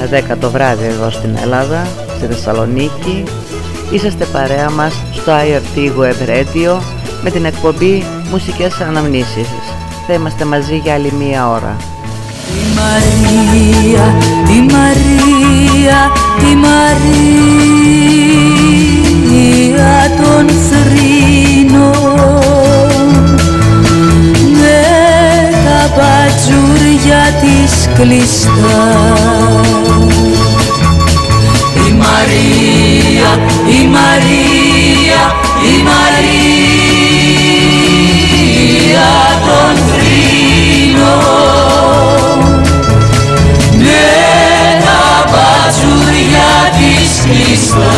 Η ώρα είναι 10 το βράδυ εδώ στην Ελλάδα, στη Θεσσαλονίκη. Είσαστε παρέα μας στο IRT Web Radio με την εκπομπή Μουσικές Αναμνήσεις. Θα είμαστε μαζί για άλλη μία ώρα. Η Μαρία, η Μαρία, η Μαρία των θρήνων με τα πατζούρια της κλειστά η Μαρία, η Μαρία των θρήνων με τα πατζούρια της κλειστά.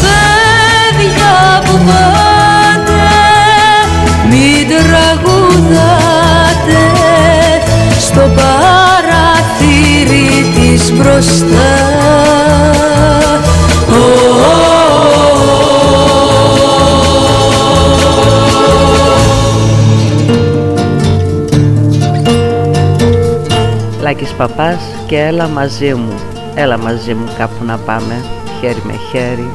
Παιδιά που πάτε μην τραγουδάτε. Στο παραθύρι της μπροστά Λάκης Παπάς και έλα μαζί μου. Έλα μαζί μου κάπου να πάμε χέρι με χέρι.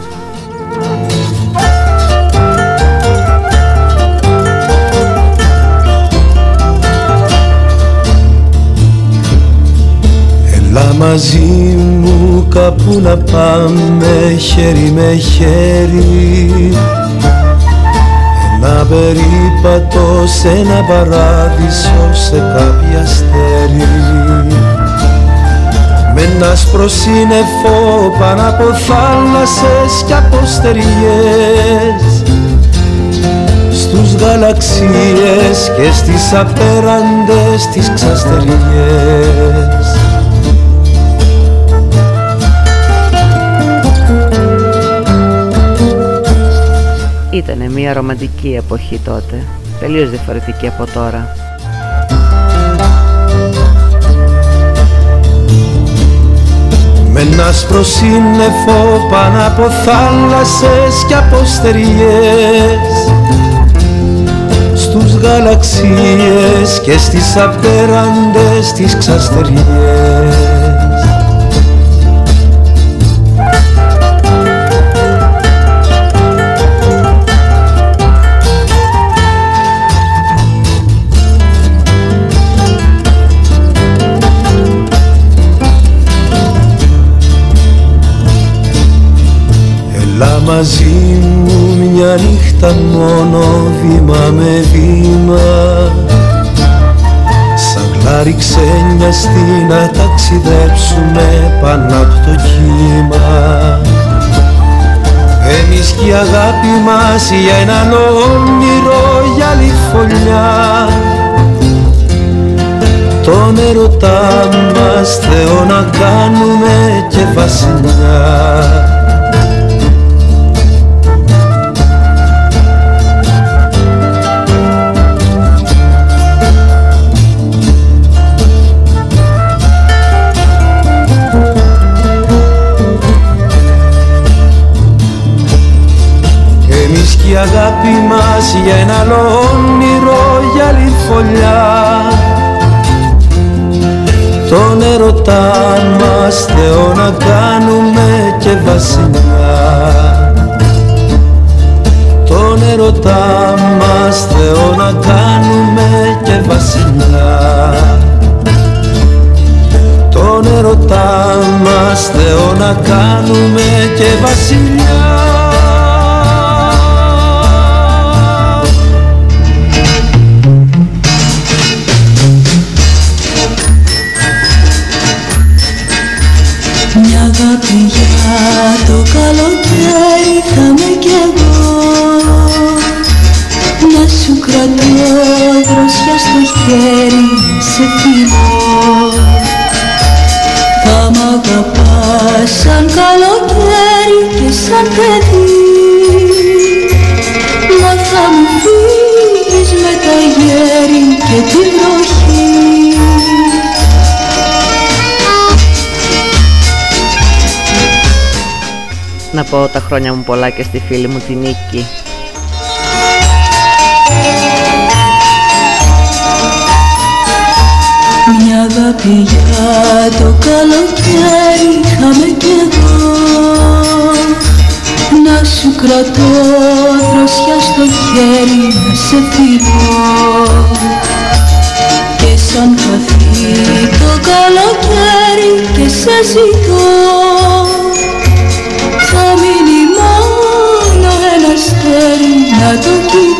Έλα μαζί μου κάπου να πάμε χέρι με χέρι. Ένα περίπατο σε ένα παράδεισο σε κάποια αστέρι. Με ένα άσπρο σύννεφο πάνω από θάλασσες και από στεριές στους γαλαξίες και στις απέραντες τις ξαστεριές Ήτανε μια ρομαντική εποχή τότε, τελείως διαφορετική από τώρα. Με ένα άσπρο σύννεφο πάνω από θάλασσες και από στεριές Στους γαλαξίες και στις απέραντες τις ξαστεριές μαζί μου μια νύχτα μόνο βήμα με βήμα. Σαν γλάρι ξένιαστη να ταξιδέψουμε πάνω από το κύμα. Εμείς και η αγάπη μας για έναν όνειρο για άλλη φωλιά τον ερωτά μας Θεό να κάνουμε και βασιλιά αγάπη μας για ένα άλλο όνειρο για άλλη φωλιά. Τον ερωτά μας Θεό να κάνουμε και βασιλιά. Τον ερωτά μας Θεό να κάνουμε και βασιλιά. Τον ερωτά μας Θεό να κάνουμε και βασιλιά το καλοκαίρι θα με κι εγώ. Να σου κρατώ δροσιά στο χέρι σε φιλώ. Θα μ' αγαπάς σαν καλοκαίρι και σαν παιδί πω τα χρόνια μου πολλά και στη φίλη μου την Νίκη. Μια αγάπη για το καλοκαίρι είχαμε κι εγώ. Να σου κρατώ δροσιά στο χέρι να σε φιλώ Και σαν χαθεί το καλοκαίρι και σε ζητώ θα μείνει μόνο ένα αστέρι να το κοιτώ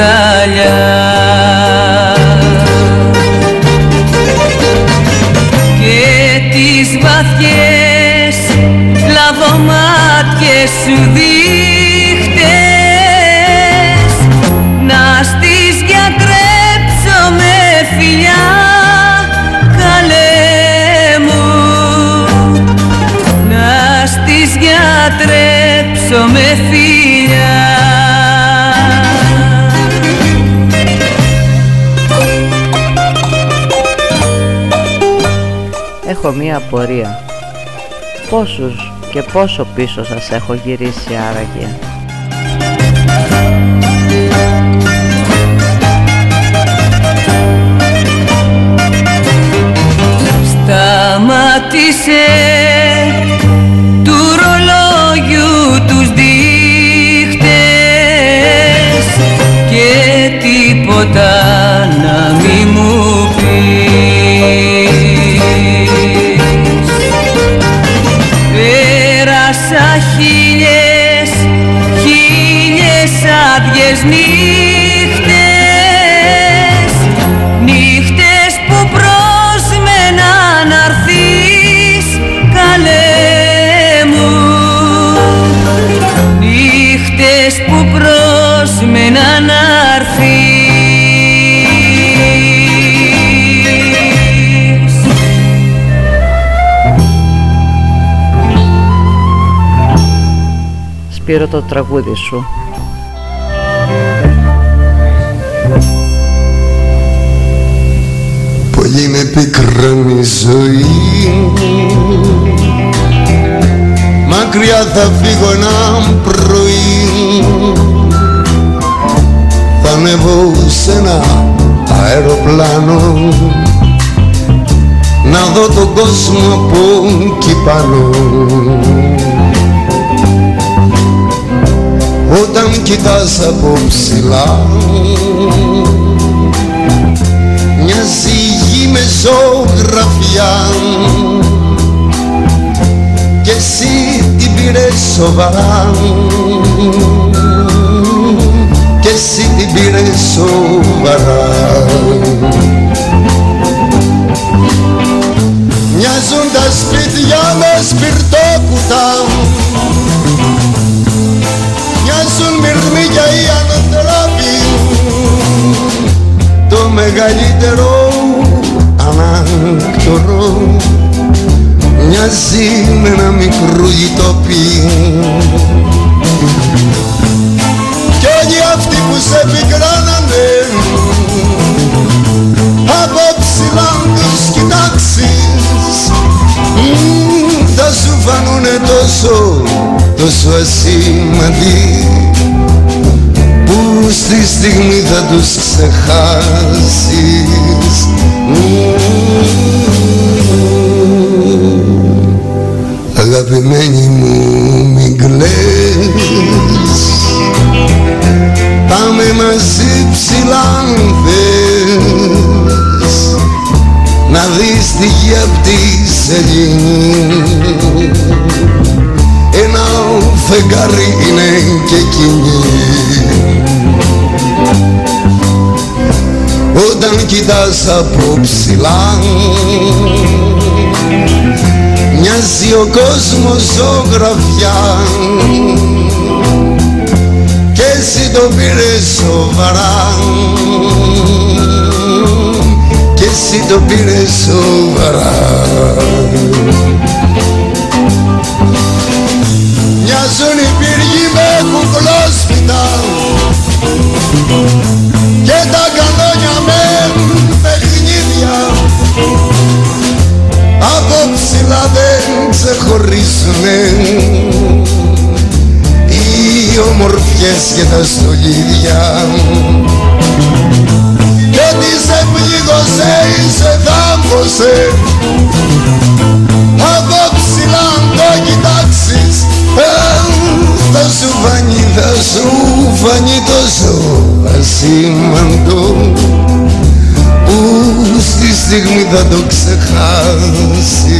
muralla. Έχω μία απορία. Πόσους και πόσο πίσω σας έχω γυρίσει άραγε; Σταμάτησε του ρολόγιου τους δείχτες και τίποτα Σπύρο το τραγούδι σου. Πολύ με πικράνει η ζωή. Μακριά θα φύγω ένα πρωί. Θα ανέβω σε ένα αεροπλάνο. Να δω τον κόσμο από εκεί πάνω όταν κοιτάς από ψηλά μοιάζει η γη με ζωγραφιά. Και εσύ την πήρες σοβαρά. Και εσύ την πήρες σοβαρά. Μοιάζουν τα σπίτια με σπιρτόκουτα μοιάζουν μυρμήκια οι ανθρώποι το μεγαλύτερο ανάκτορο μοιάζει με ένα μικρό γητόπι. Κι όλοι αυτοί που σε πικράνανε από ψηλά τους κοιτάξεις θα σου φανούνε τόσο τόσο ασήμαντοι που στη στιγμή θα τους ξεχάσεις. Αγαπημένη μου μην κλαις. Πάμε μαζί ψηλά αν θες. Να δεις τη γη απ' τη σελήνη κοιτάς από ψηλά. Μοιάζει ο κόσμος ζωγραφιά. Και εσύ το πήρες σοβαρά. Και εσύ το πήρες σοβαρά. Μοιάζουν ξεχωρίσουνε οι ομορφιές και τα στολίδια και ό,τι σε πλήγωσε ή σε θάμπωσε από ψηλά αν το κοιτάξεις. Θα σου φανεί, θα σου φανεί τόσο ασήμαντο που στη στιγμή θα το ξεχάσεις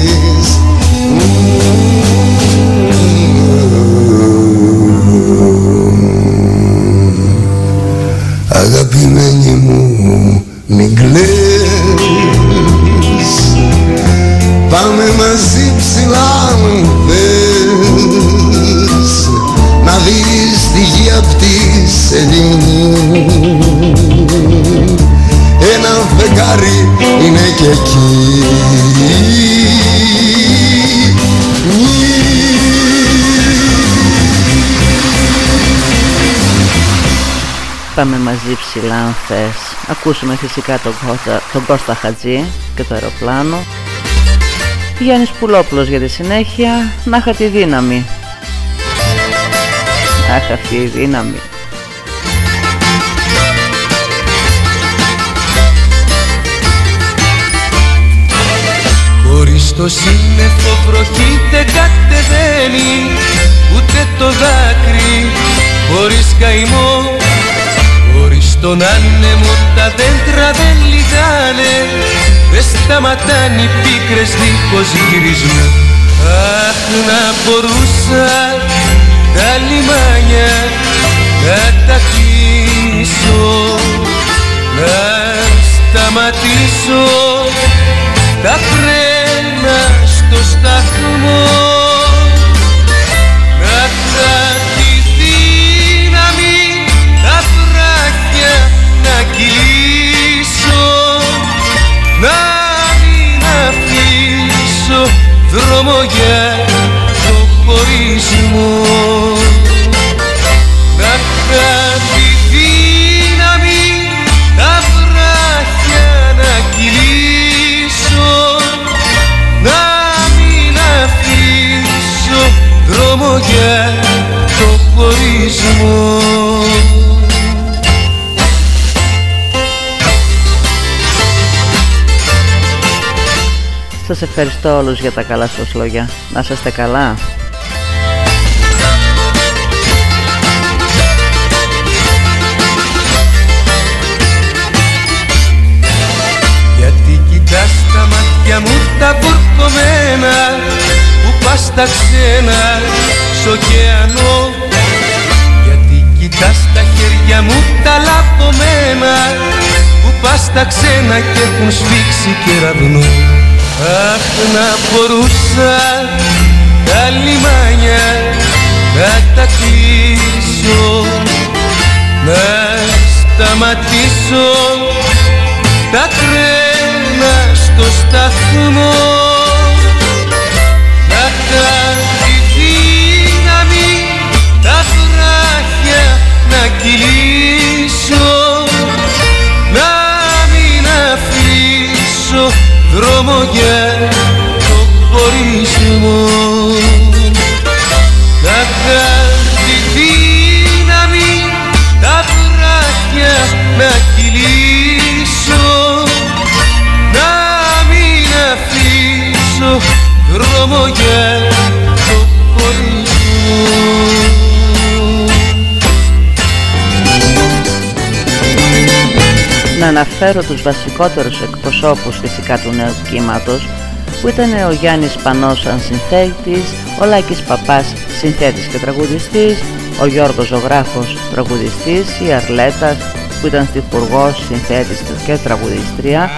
Αγαπημένη ψηλά αν θες. Ακούσουμε φυσικά τον Κώστα, τον Κώστα Χατζή και το αεροπλάνο. Γιάννης Πουλόπουλος για τη συνέχεια να είχα τη δύναμη Αχ αυτή η δύναμη Χωρίς το σύννεφο βροχή δεν κατεβαίνει Ούτε το δάκρυ χωρίς καημό Χωρίς τον άνεμο τα δέντρα δεν λυγάνε. Δεν σταματάνε οι πίκρες δίχως γυρισμό Αχ να μπορούσα τα λιμάνια να τα κλείσω Να σταματήσω τα φρένα στο σταθμό. Να τη δρόμο για το χωρισμός. Να τη δύναμη τα βράχια να κυλήσω. Να μην αφήσω δρόμο για το χωρισμός Σας ευχαριστώ όλους για τα καλά σας λόγια. Να είστε καλά. Γιατί κοιτάς τα μάτια μου τα βουρκωμένα Που πας τα ξένα σ' ωκεανό Γιατί κοιτάς τα χέρια μου τα λαπωμένα Που πας τα ξένα και έχουν σφίξει κεραυνό Αχ να μπορούσα τα λιμάνια να τα κλείσω Να σταματήσω τα τρένα στο σταθμό. Να τη δρόμο για το χωρισμό Να τη δύναμη τα βράχια να κυλήσω. Να μην αφήσω δρόμο για το χωρισμό αναφέρω τους βασικότερους εκπροσώπους φυσικά του νέου κύματος που ήταν ο Γιάννης Πανός σαν συνθέτης, ο Λάκης Παπάς συνθέτης και τραγουδιστής, ο Γιώργος Ζωγράφος τραγουδιστής, η Αρλέτα που ήταν στιχουργός, συνθέτης και τραγουδίστρια,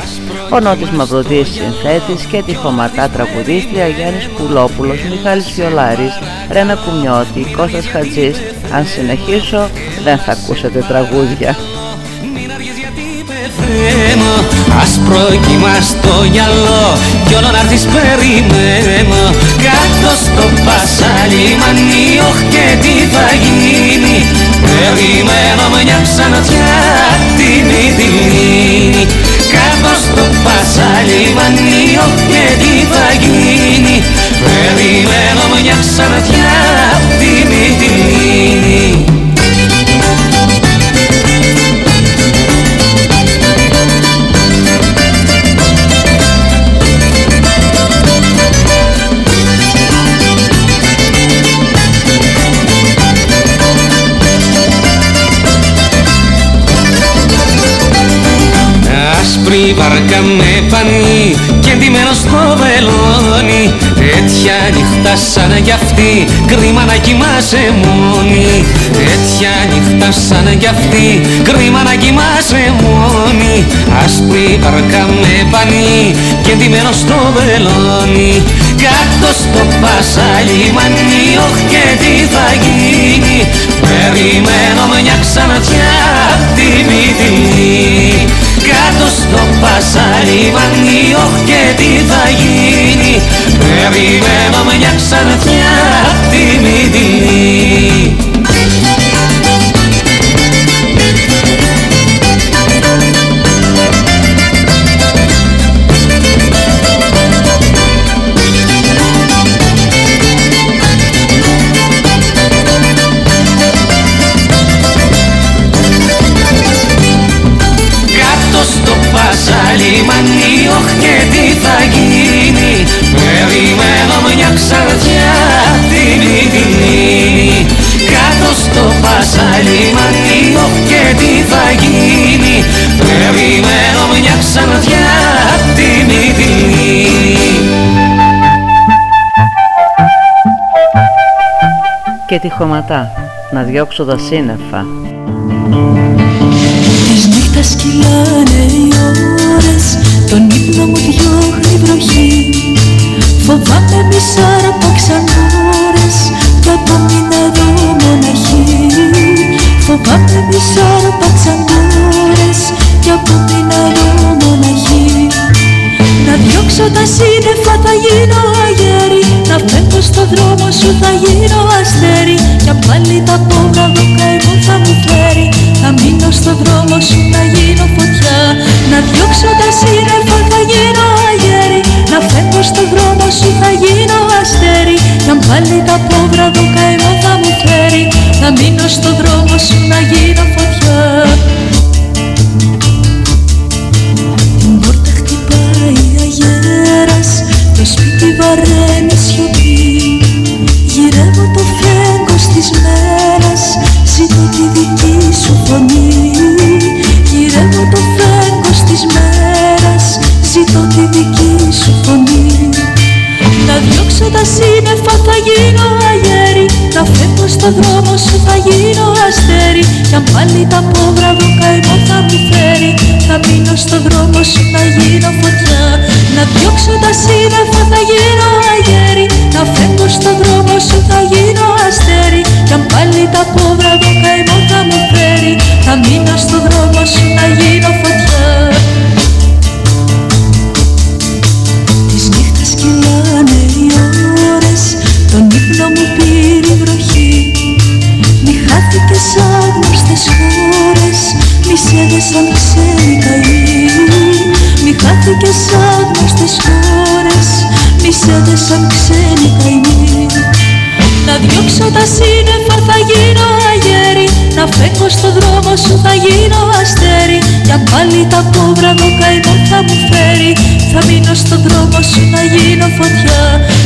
ο Νότης Μαυροδής συνθέτης και τη χωματά τραγουδίστρια Γιάννης Πουλόπουλος, Μιχάλης Φιολάρης, Ρένα Κουμιώτη, Κώστας Χατζής. Αν συνεχίσω δεν θα ακούσετε τραγούδια πεθαίνω Άσπρο κύμα στο γυαλό κι όλο να έρθεις περιμένω Κάτω στο πασαλιμανί, όχ και τι θα γίνει. Περιμένω μια ξανθιά την Ιτυλίνη Κάτω στο πασαλιμανί, όχ και τι θα γίνει. Περιμένω μια ξανθιά την Ιτυλίνη Άσπρη βάρκα με πανί και εντυμένος στο βελόνι. Τέτοια νύχτα σαν κι αυτή, κρίμα να κοιμάσαι μόνη. Τέτοια νύχτα σαν κι αυτή, κρίμα να κοιμάσαι μόνη. Άσπρη βάρκα με πανί και εντυμένος στο βελόνι. Κάτω στο πασαλιμανί, όχ και τι θα γίνει. Περιμένω μια ξανθιά τη μυτινή κάτω στο πασαλιμανί όχ και τι θα γίνει. Περιμένω μια ξανθιά τη λιμάνιο και τι θα γίνει. Μια τη Και τη χωματά να διώξω τα σύννεφα. Τις νύχτας κυλάνε οι ώρες Τον ύπνο μου διώχνει βροχή. Φοβάμαι μη σάραπα ξανά Τα Φοβάμαι μη σάρπαξαν ώρες κι από μην εδώ μοναχή Να διώξω τα σύννεφα θα γίνω αγέρι. Να φεύγω στο δρόμο σου θα γίνω αστέρι. Κι πάλι τα πόδρα μου καημό θα μου φέρει. Θα μείνω στο δρόμο σου να γίνω φωτιά. Να διώξω τα σύννεφα θα γίνω αγέρι. Να φεύγω στο δρόμο σου θα γίνω αστέρι Κι πάλι τα πόδρα μου καημό θα μου φέρει. Θα μείνω στο δρόμο σου να γίνω φωτιά τα σύννεφα θα γίνω αγέρι Να φεύγω στο δρόμο σου θα γίνω αστέρι Κι αν πάλι τα πόδρα μου καημό θα μου φέρει Θα μείνω στο δρόμο σου να γίνω φωτιά. Να διώξω τα σύννεφα θα γίνω αγέρι Να φεύγω στο δρόμο σου θα γίνω αστέρι Κι αν πάλι τα πόδρα μου καημό θα μου φέρει Θα μείνω στο δρόμο σου να γίνω φωτιά Μη χάθηκες άγνωστες χώρες Μη σε έδεσαν ξένοι καημοί. Να διώξω τα σύννεφα θα γίνω αγέρι Να φεύγω στο δρόμο σου θα γίνω αστέρι. Για πάλι τα πόβρα μου καημό θα μου φέρει. Θα μείνω στο δρόμο σου να γίνω φωτιά.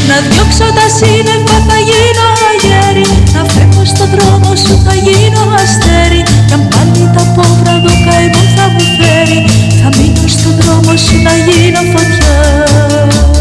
Να διώξω τα σύννεφα θα γίνω αγέρι Να φεύγω στο δρόμο σου θα γίνω αστέρι. Για πάλι τα πόβρα μου καημό θα μου φέρει. Θα μείνω στο δρόμο σου να γίνω φωτιά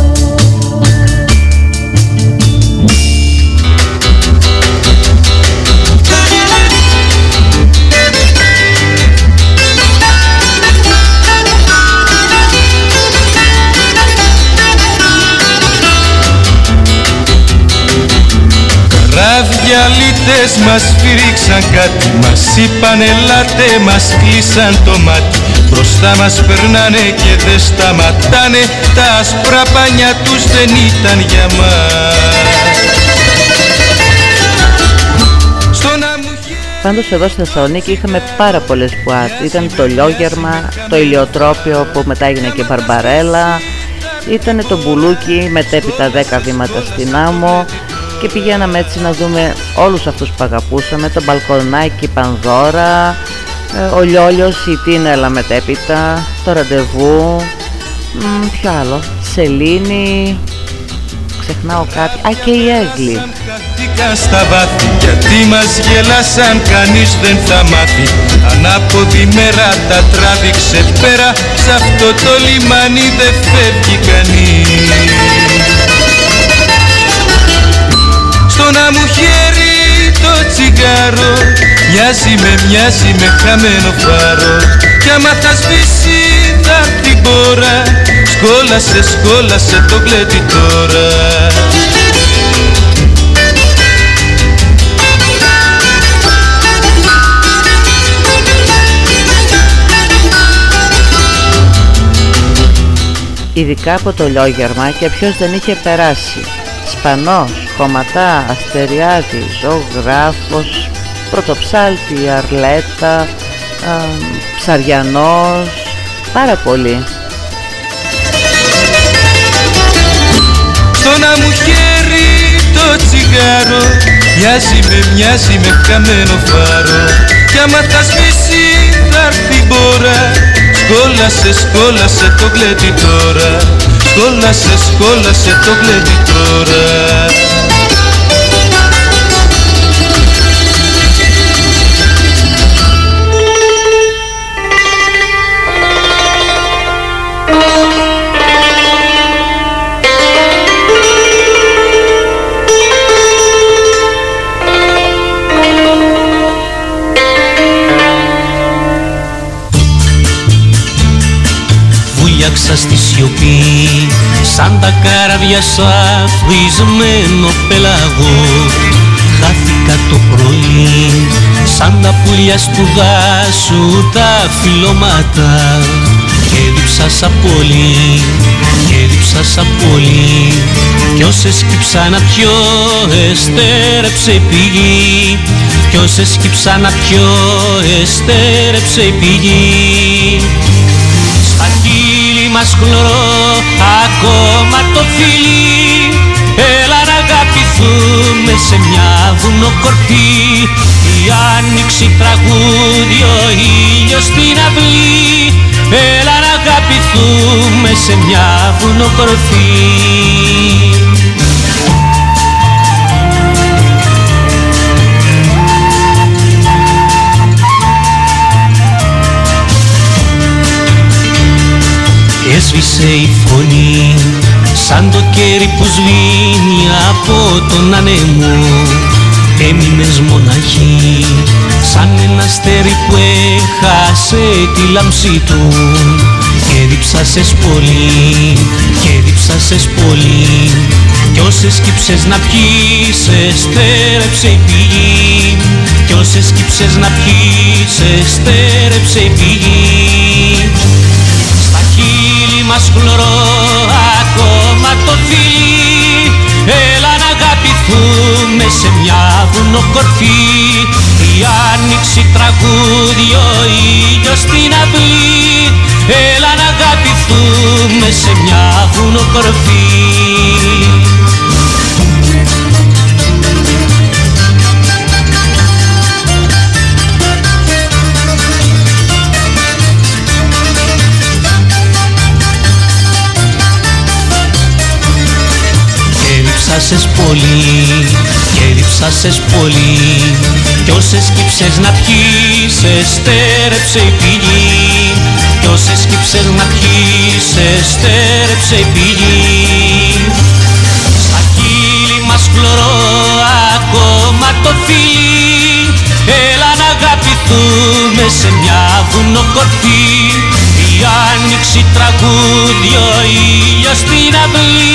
Καραδιαλίτες μας φύριξαν κάτι Μας είπαν ελάτε, μας κλείσαν το μάτι. Μπροστά μας περνάνε και δεν σταματάνε Τα άσπρα πανιά τους δεν ήταν για μας. Πάντως εδώ στη Θεσσαλονίκη είχαμε πάρα πολλές πουάτ. Ήταν το Λιόγερμα, το Ηλιοτρόπιο που μετά έγινε και Μπαρμπαρέλα, ήταν το Μπουλούκι μετέπειτα 10 βήματα στην Άμμο και πηγαίναμε έτσι να δούμε όλους αυτούς που αγαπούσαμε, το Μπαλκονάκι, Πανδώρα, ε, ο Λιόλιος, η Τίνελα μετέπειτα, το Ραντεβού, μ, ποιο άλλο, Σελήνη, ξεχνάω κάτι, α και η Έγκλη. στα βάθη γιατί μας γελάσαν κανείς δεν θα μάθει Ανάποδη μέρα τα τράβηξε πέρα Σ' αυτό το λιμάνι δεν φεύγει κανείς μου χέρι το τσιγάρο. Μοιάζει με μοιάζει με χαμένο φάρο. Κι άμα θα σβήσει θα την πόρα Σκόλασε σκόλασε το γλέτι τώρα. Ειδικά από το Λιόγερμα και ποιος δεν είχε περάσει. Σπανός, Χωματά, Αστεριάδη, Ζωγράφος, Πρωτοψάλτη, Αρλέτα, α, Ψαριανός, πάρα πολύ. Στο να μου χέρι το τσιγάρο Μοιάζει με μοιάζει με χαμένο φάρο Κι άμα θα σβήσει θα έρθει μπόρα Σκόλασε, σκόλασε το γλέντι τώρα Σκόλασε, σκόλασε το γλέντι τώρα μέσα στη σιωπή σαν τα καραβιά σαφρισμένο πελαγό. Χάθηκα το πρωί σαν τα πουλιά του δάσου τα φυλώματα και διψάσα πολύ και διψάσα πολύ κι όσες να πιο εστέρεψε η πηγή. Κι όσες να πιο εστέρεψε η πηγή. Στα χείλη μας χλωρό ακόμα το φιλί. Έλα να αγαπηθούμε σε μια βουνοκορφή. Η άνοιξη τραγούδι ο ήλιος στην αυλή. Έλα να αγαπηθούμε σε μια βουνοκορφή Έσβησε η φωνή σαν το κέρι που σβήνει από τον ανέμο Έμεινες μοναχή σαν ένα αστέρι που έχασε τη λάμψη του. Και διψάσες πολύ, και διψάσες πολύ. Κι όσες κύψες να πιείς εστέρεψε η πηγή. Κι όσες κύψες να πιείς εστέρεψε η πηγή μας χλωρό ακόμα το φιλί Έλα να αγαπηθούμε σε μια βουνοκορφή Η άνοιξη τραγούδι ο ήλιος στην αυλή. Έλα να αγαπηθούμε σε μια βουνοκορφή διψάσες πολύ και διψάσες πολύ. Κι όσες κύψες να πιείς εστέρεψε η πηγή. Κι όσες κύψες να πιείς εστέρεψε η πηγή. Στα χείλη μας χλωρό ακόμα το φιλί. Έλα να αγαπηθούμε σε μια βουνοκορφή. Η άνοιξη τραγούδι ο ήλιος στην αυλή.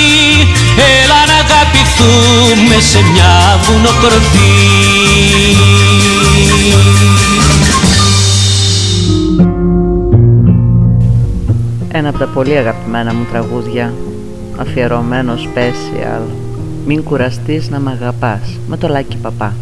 έλα να αγαπηθούμε σε μια βουνοκορφή Ένα από τα πολύ αγαπημένα μου τραγούδια. Αφιερωμένος special Μην κουραστείς να μ' αγαπάς. Με το Λάκη Παπά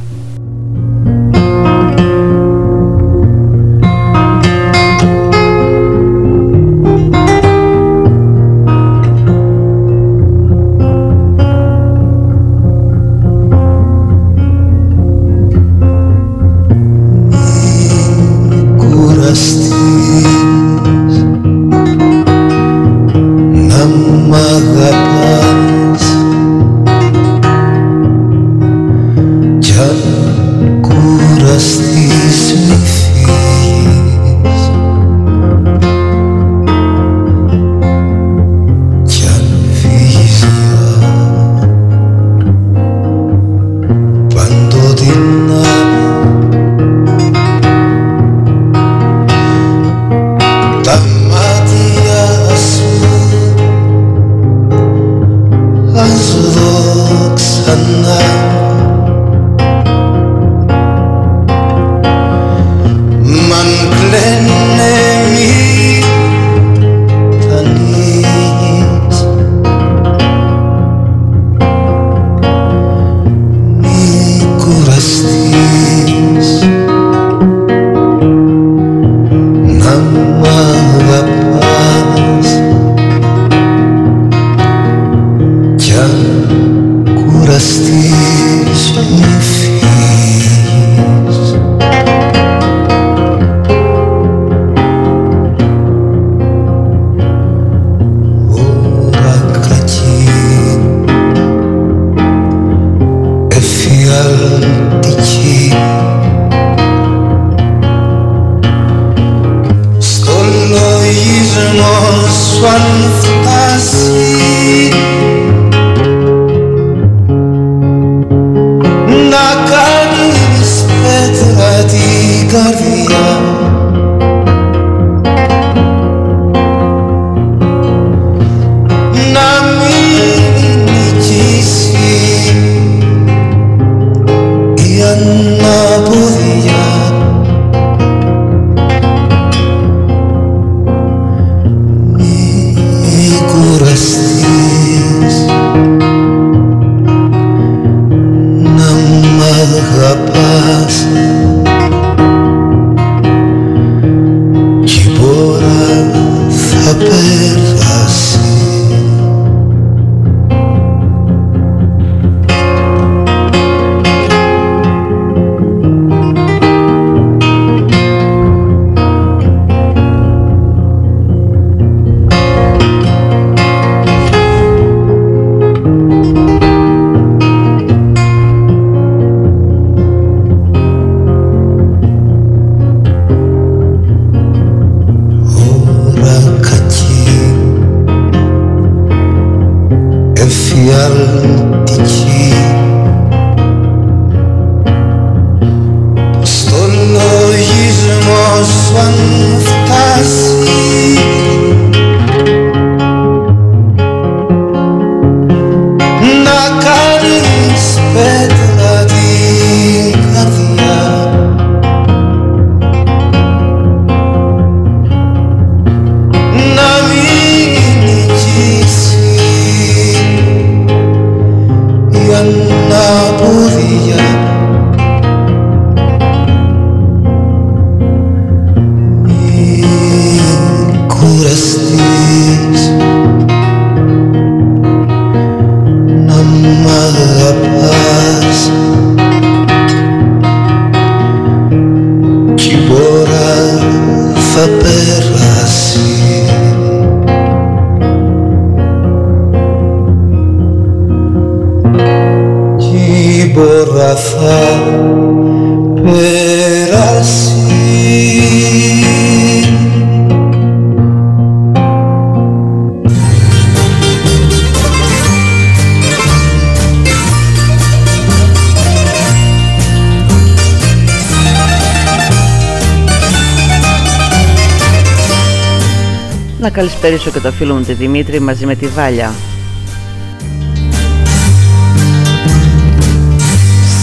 καλησπέρισω και το φίλο μου τη Δημήτρη μαζί με τη Βάλια.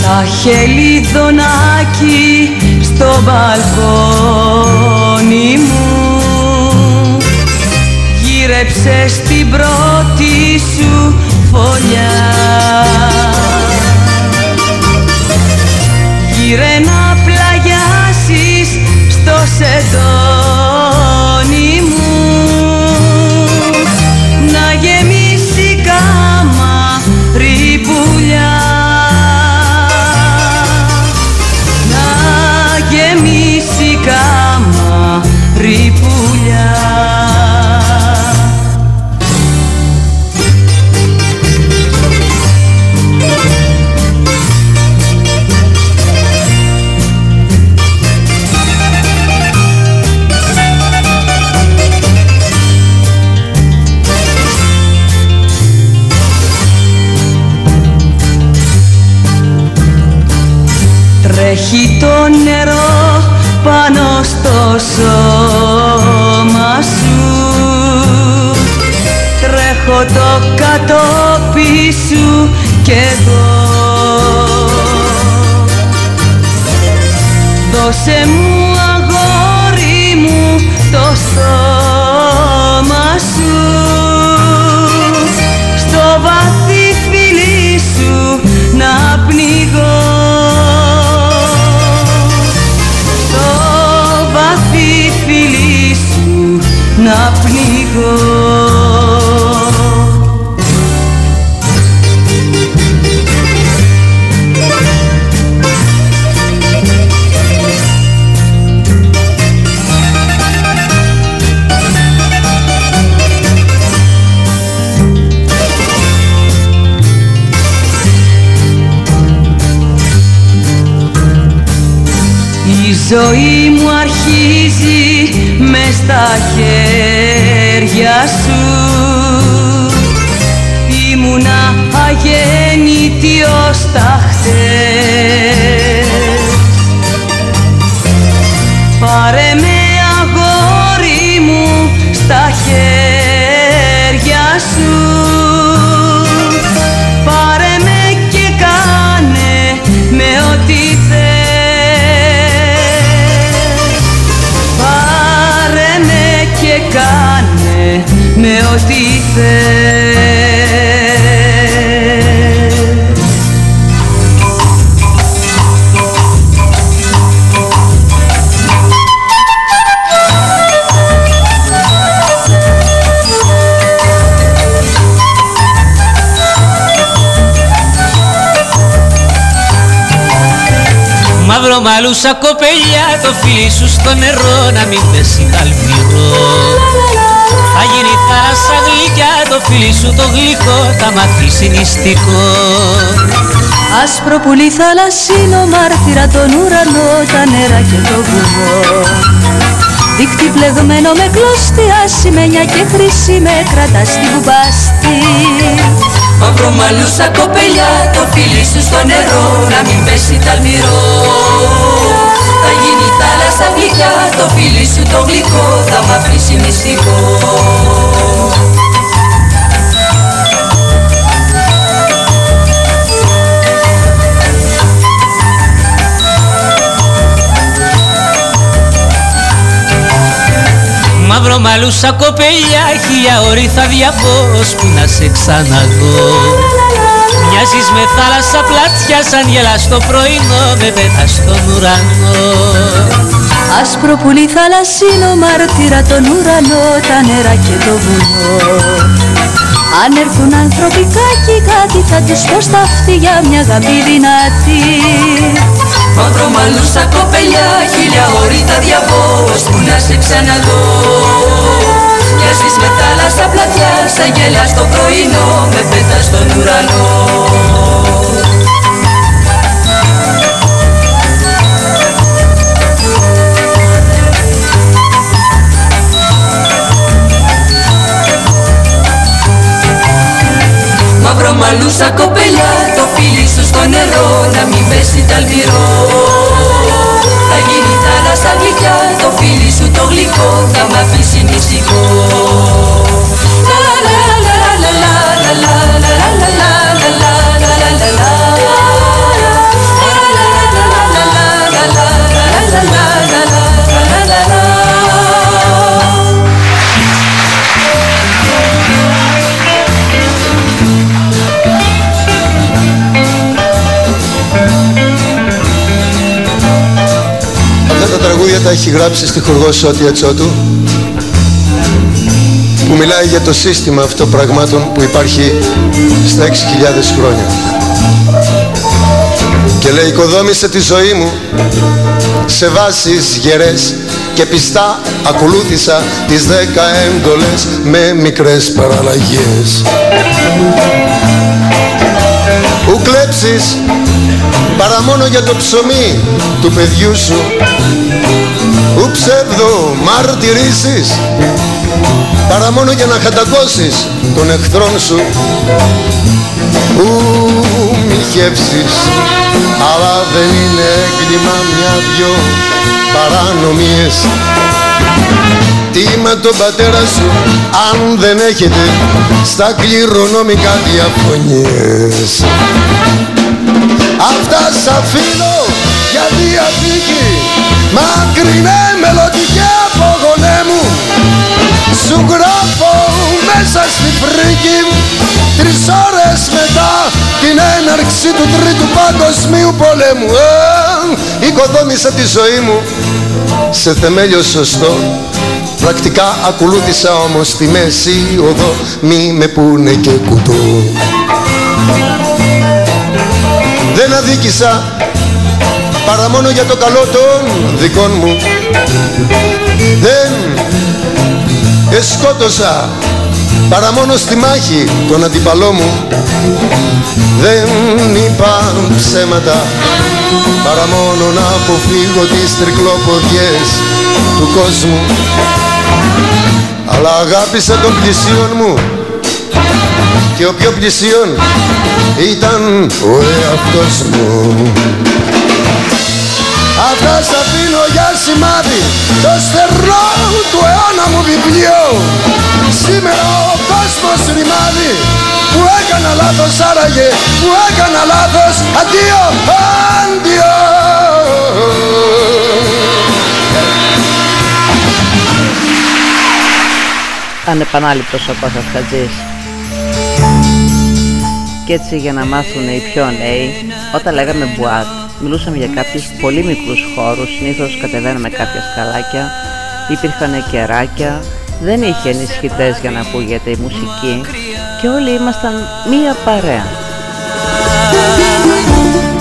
Σαν χελιδονάκι στο μπαλκόνι μου Γύρεψε την πρώτη σου ζωή μου αρχίζει μες στα χέρια σου. Ήμουνα αγέννητη ως τα Μαύρο μαλούσα κοπελιά το φίλι σου στο νερό να μην πέσει καλμυρό Θα γίνει θάλασσα γλυκιά το φίλι σου το γλυκό θα μαθήσει νηστικό Άσπρο πουλί θαλασσίνο μάρτυρα τον ουρανό τα νερά και το βουνό. Δίχτυ πλεγμένο με κλωστή ασημένια και χρυσή με κρατά στην κουμπάστη Μαύρο μαλλούσα κοπελιά το φίλι σου στο νερό να μην πέσει ταλμυρό Θα γίνει θάλασσα γλυκιά το φίλι σου το γλυκό θα μ' αφήσει μυστικό Μαύρο μαλούσα κοπελιά χίλια ώρη θα διαβώ που να σε ξαναδώ. Μοιάζεις με θάλασσα πλάτια σαν γελάς το πρωινό με πέτας στον ουρανό. Άσπρο πουλί θαλασσίνο μαρτύρα τον ουρανό τα νερά και το βουνό. Αν έρθουν ανθρωπικά και κάτι θα τους πω στα για μια γαμπή δυνατή Μαύρο μαλλούσα κοπελιά, χίλια ώρη θα διαβώ που να σε ξαναδώ. Μοιάζεις με θάλασσα πλατιά, σαν γέλα στο πρωινό με πέτα στον ουρανό. Μαύρο μαλλούσα κοπελιά, νερό να μην πέσει ταλμυρό. Θα γίνει θάλασσα γλυκιά, το φίλι σου το γλυκό θα μ' αφήσει νησικό έχει γράψει στη χορηγό Σότια Τσότου που μιλάει για το σύστημα αυτό πραγμάτων που υπάρχει στα 6.000 χρόνια. Και λέει οικοδόμησε τη ζωή μου σε βάσεις γερές και πιστά ακολούθησα τις δέκα έντολες με μικρές παραλλαγές. Ου κλέψεις παρά μόνο για το ψωμί του παιδιού σου. Ου ψεύδο μαρτυρήσεις παρά μόνο για να χατακώσεις τον εχθρόν σου. Ου μη χεύσεις αλλά δεν είναι έγκλημα μια-δυο παρανομίες Τι με τον πατέρα σου αν δεν έχετε στα κληρονομικά διαφωνίες Αυτά σ' αφήνω για διαθήκη μακρινέ μελλοντικέ απογονέ μου. Σου γράφω μέσα στη φρίκη Τρεις ώρες μετά την έναρξη του τρίτου παγκοσμίου πολέμου. Ε, Οικοδόμησα τη ζωή μου σε θεμέλιο σωστό. Πρακτικά ακολούθησα όμως τη μέση οδό. Μη με πούνε και κουτό Δεν αδίκησα. Παρά μόνο για το καλό των δικών μου. Δεν εσκότωσα. Παρά μόνο στη μάχη τον αντιπαλό μου. Δεν είπα ψέματα. Παρά μόνο να αποφύγω τις τρικλοποδιές του κόσμου. Αλλά αγάπησα τον πλησίον μου και ο πιο πλησίον ήταν ο εαυτός μου. Αυτά σ' αφήνω για σημάδι το στερνό του αιώνα μου βιβλίο. Σήμερα ο κόσμος ρημάδι που έκανα λάθος άραγε που έκανα λάθος αντίο, αντίο. Ανεπανάληπτος ο Κώστας Χατζής και έτσι για να μάθουν οι πιο νέοι όταν λέγαμε μπουάτ μιλούσαμε για κάποιους πολύ μικρούς χώρους συνήθως κατεβαίναμε κάποια σκαλάκια υπήρχαν κεράκια δεν είχε ενισχυτές για να ακούγεται η μουσική και όλοι ήμασταν μία παρέα.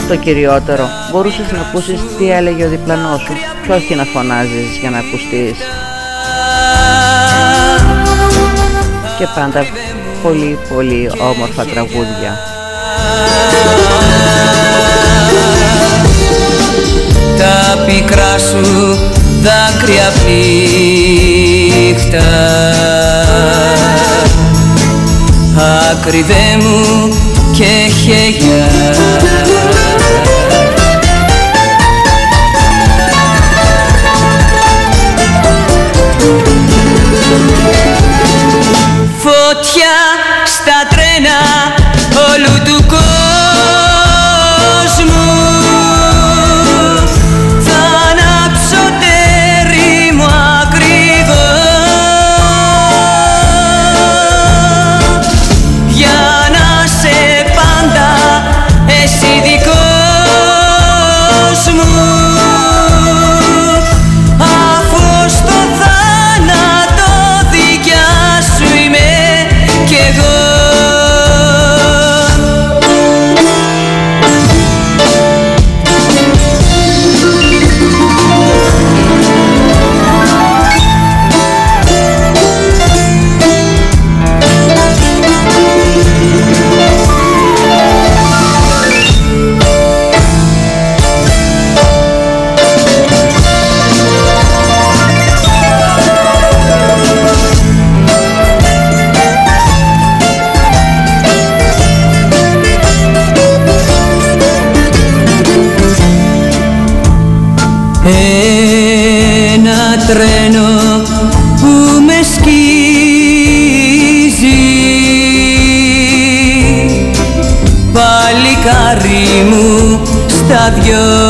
Το κυριότερο μπορούσες να ακούσεις τι έλεγε ο διπλανός σου και όχι να φωνάζεις για να ακουστείς. Και πάντα πολύ πολύ όμορφα τραγούδια. Τα πικρά σου δάκρυα πλήχτα. Άκρη μου και χέρια. Φωτιά στα δυο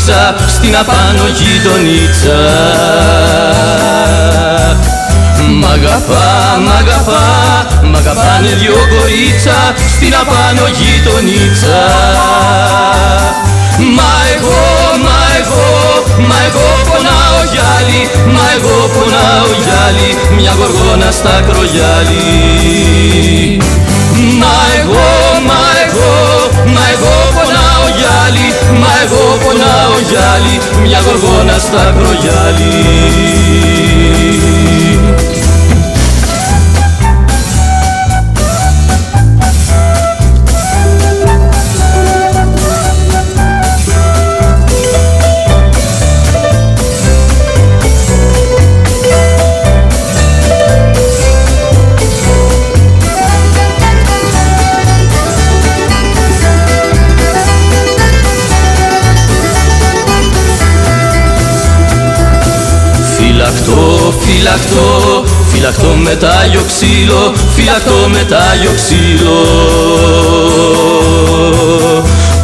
γειτονίτσα, στην απάνω γειτονίτσα Μ' αγαπά, μ' αγαπά, μ' αγαπάνε δυο κορίτσα στην απάνω γειτονίτσα Μα εγώ, μα εγώ, μα εγώ πονάω γυάλι, μα εγώ πονάω γυάλι, μια γοργόνα στα κρογιάλι. Εγώ πονάω γυάλι, μια γοργόνα στα κρογιάλι. Φυλακτό, φυλακτό, φυλακτό με τάγιο ξύλο, φυλακτό με τάγιο ξύλο.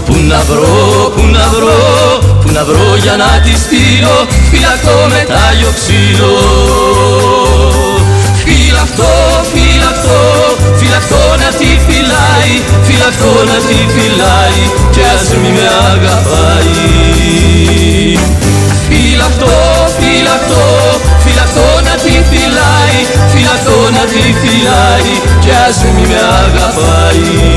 Πού να βρω, πού να βρω, πού να βρω για να τη στείλω, φυλακτό με τάγιο ξύλο. Φυλακτό, φυλακτό, φυλακτό να τη φυλάει, φυλακτό να τη φυλάει και ας μη με αγαπάει. Φυλακτό, φυλακτό, τη φυλάει και ας μη με αγαπάει.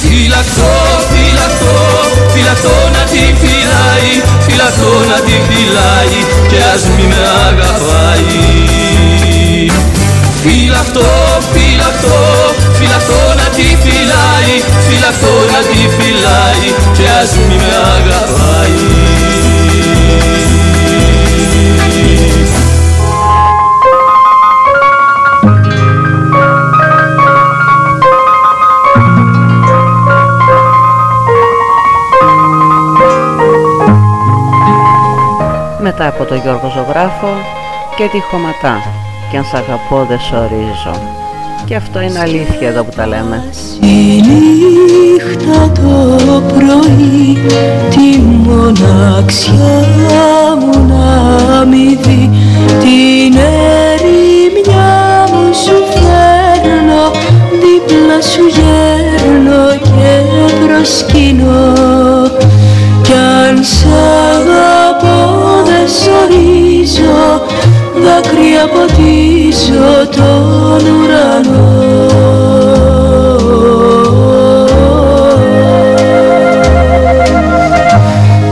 Φυλακτό, φυλακτό, φυλακτό να τη φυλάει, φυλακτό να τη φυλάει και ας μη με αγαπάει. Φυλακτό, φυλακτό, φυλακτό να τη φυλάει, φυλακτό να τη φυλάει και ας μη με αγαπάει. Μετά από τον Γιώργο Ζωγράφο και τη χωματά. Και αν σ' αγαπώ δεν σ' ορίζω. Και αυτό είναι αλήθεια εδώ που τα λέμε. Η νύχτα το πρωί τη μοναξιά μου να μη δει. Την ερημιά μου σου φέρνω δίπλα σου γέρνω και προσκύνω. Κι αν σ' αγαπώ δεν σ' ορίζω δάκρυα ποτίζω τον ουρανό.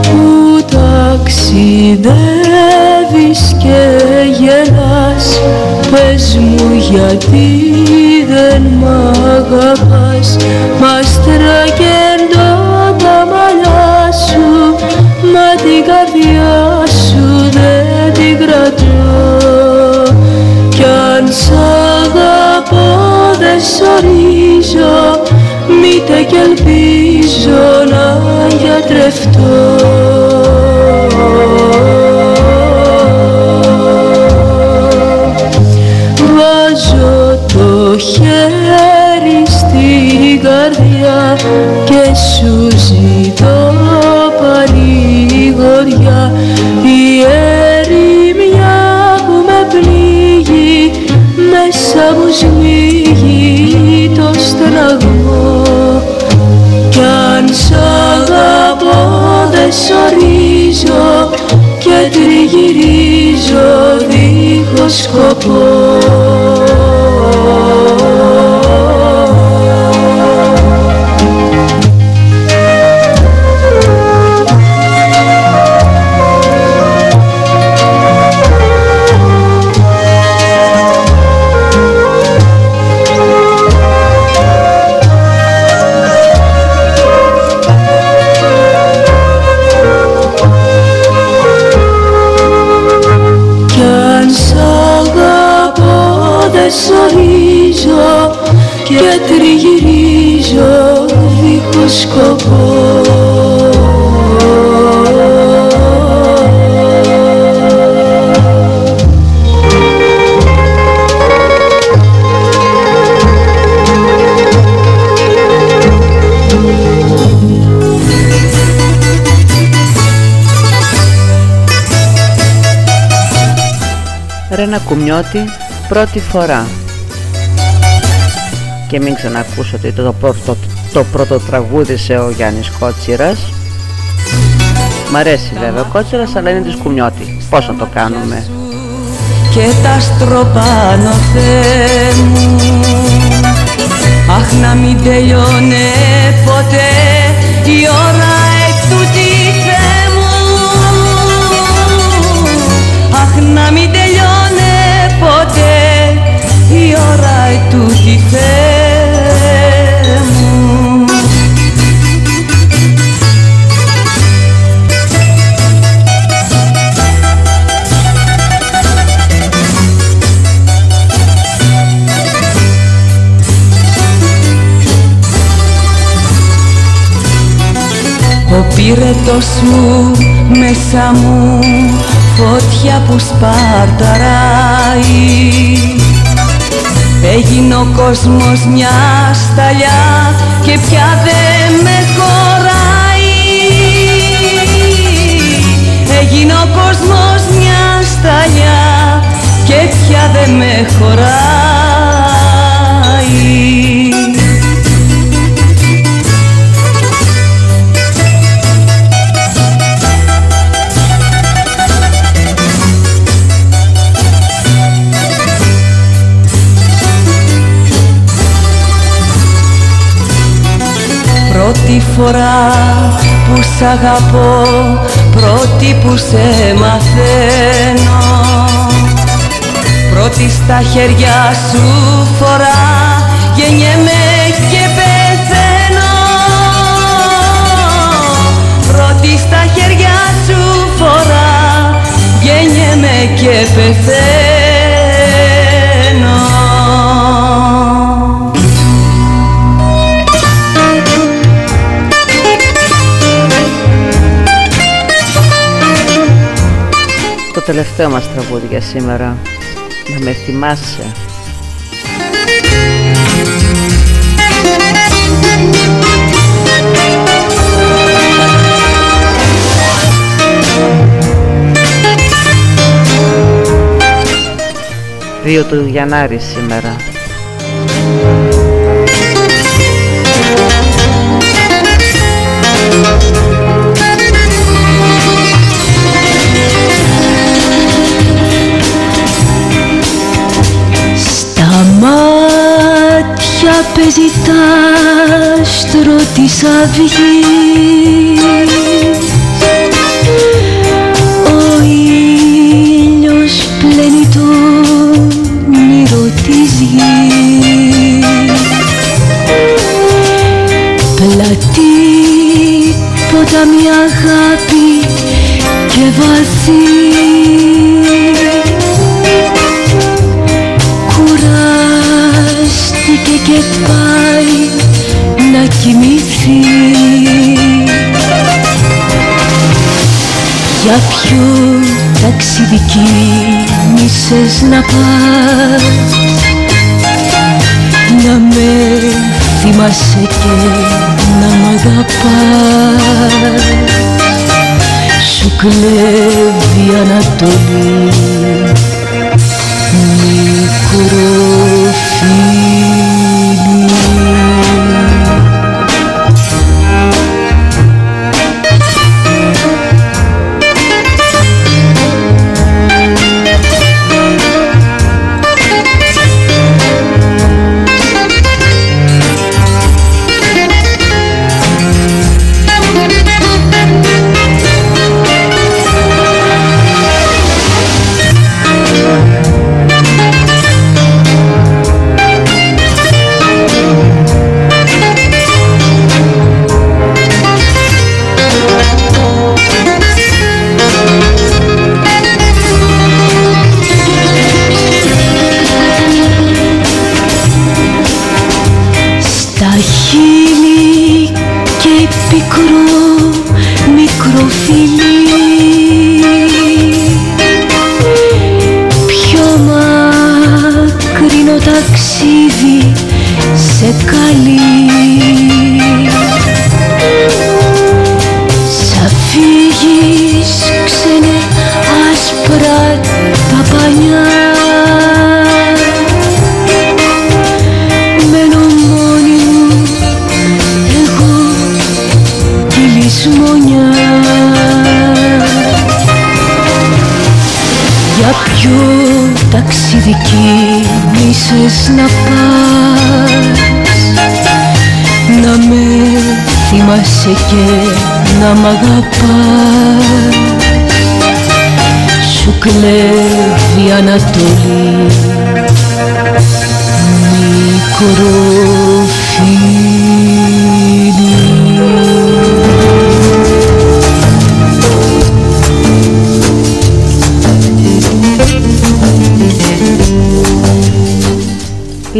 Που ταξιδεύεις και γελάς πες μου γιατί δεν μ' αγαπάς. Μας τρακεντώ τα γιατρευτώ δίχως σκοπό τριγυρίζω δίχως σκοπό. Ρένα Κουμιώτη πρώτη φορά και μην ξανακούσω το, πρώτο, το πρώτο τραγούδισε ο Γιάννης Κότσιρας. Μ' αρέσει βέβαια ο Κότσιρας αλλά είναι της Κουμιώτης. Πώς να το κάνουμε; Και τα στροπάνω Θεέ μου. Αχ να μην τελειώνε ποτέ η ώρα μέσα μου φωτιά που σπαρταράει. Έγινε ο κόσμος μια σταλιά και πια δεν με χωράει. Έγινε ο κόσμος μια σταλιά και πια δεν με χωράει φορά που σ' αγαπώ Πρώτη που σε μαθαίνω. Πρώτη στα χέρια σου φορά Γεννιέμαι τελευταίο μας τραγούδι για σήμερα. Να με θυμάσαι. Δύο του Γιαννάρη σήμερα μάτια παίζει τα άστρο της αυγής. Ο ήλιος πλένει το όνειρο της γης. Πλατή ποτάμι αγάπη Για ποιο ταξιδική μισες να πας. Να με θυμάσαι και να μ' αγαπάς. Σου κλέβει Ανατολή μικρό Στα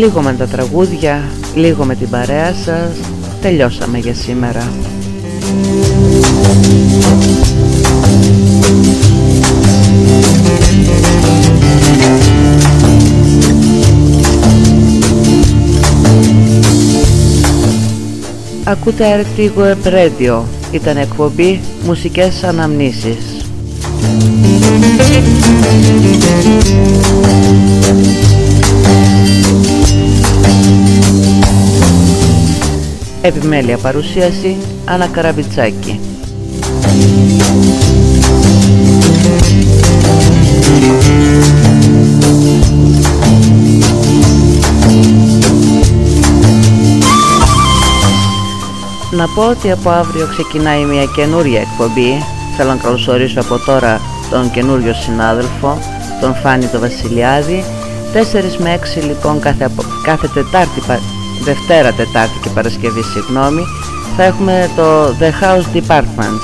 Λίγο με τα τραγούδια, λίγο με την παρέα σας. Τελειώσαμε για σήμερα. Ακούτε RT Web Radio. Ήταν εκπομπή Μουσικές Αναμνήσεις Επιμέλεια παρουσίαση Άννα Καραβιτσάκη Να πω ότι από αύριο ξεκινάει μια καινούρια εκπομπή. Θέλω να καλωσορίσω από τώρα τον καινούριο συνάδελφο Τον Φάνη το Βασιλιάδη. 4 με 6 λοιπόν κάθε, κάθε Τετάρτη Δευτέρα, Τετάρτη και Παρασκευή, συγγνώμη, θα έχουμε το The House Department.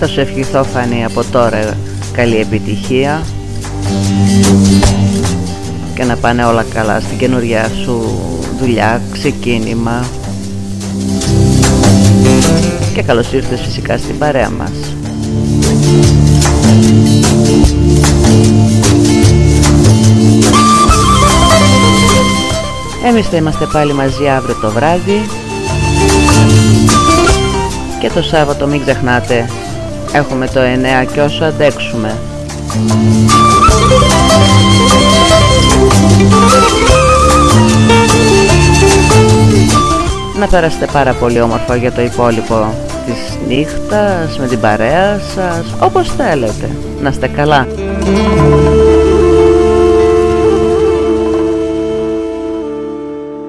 Θα σου ευχηθώ Φανή από τώρα καλή επιτυχία και να πάνε όλα καλά στην καινούργια σου δουλειά, ξεκίνημα και καλώς ήρθες φυσικά στην παρέα μας. Εμείς θα είμαστε πάλι μαζί αύριο το βράδυ και το Σάββατο μην ξεχνάτε έχουμε το 9 και όσο αντέξουμε. Να περάσετε πάρα πολύ όμορφα για το υπόλοιπο της νύχτας, με την παρέα σας, όπως θέλετε. Να είστε καλά.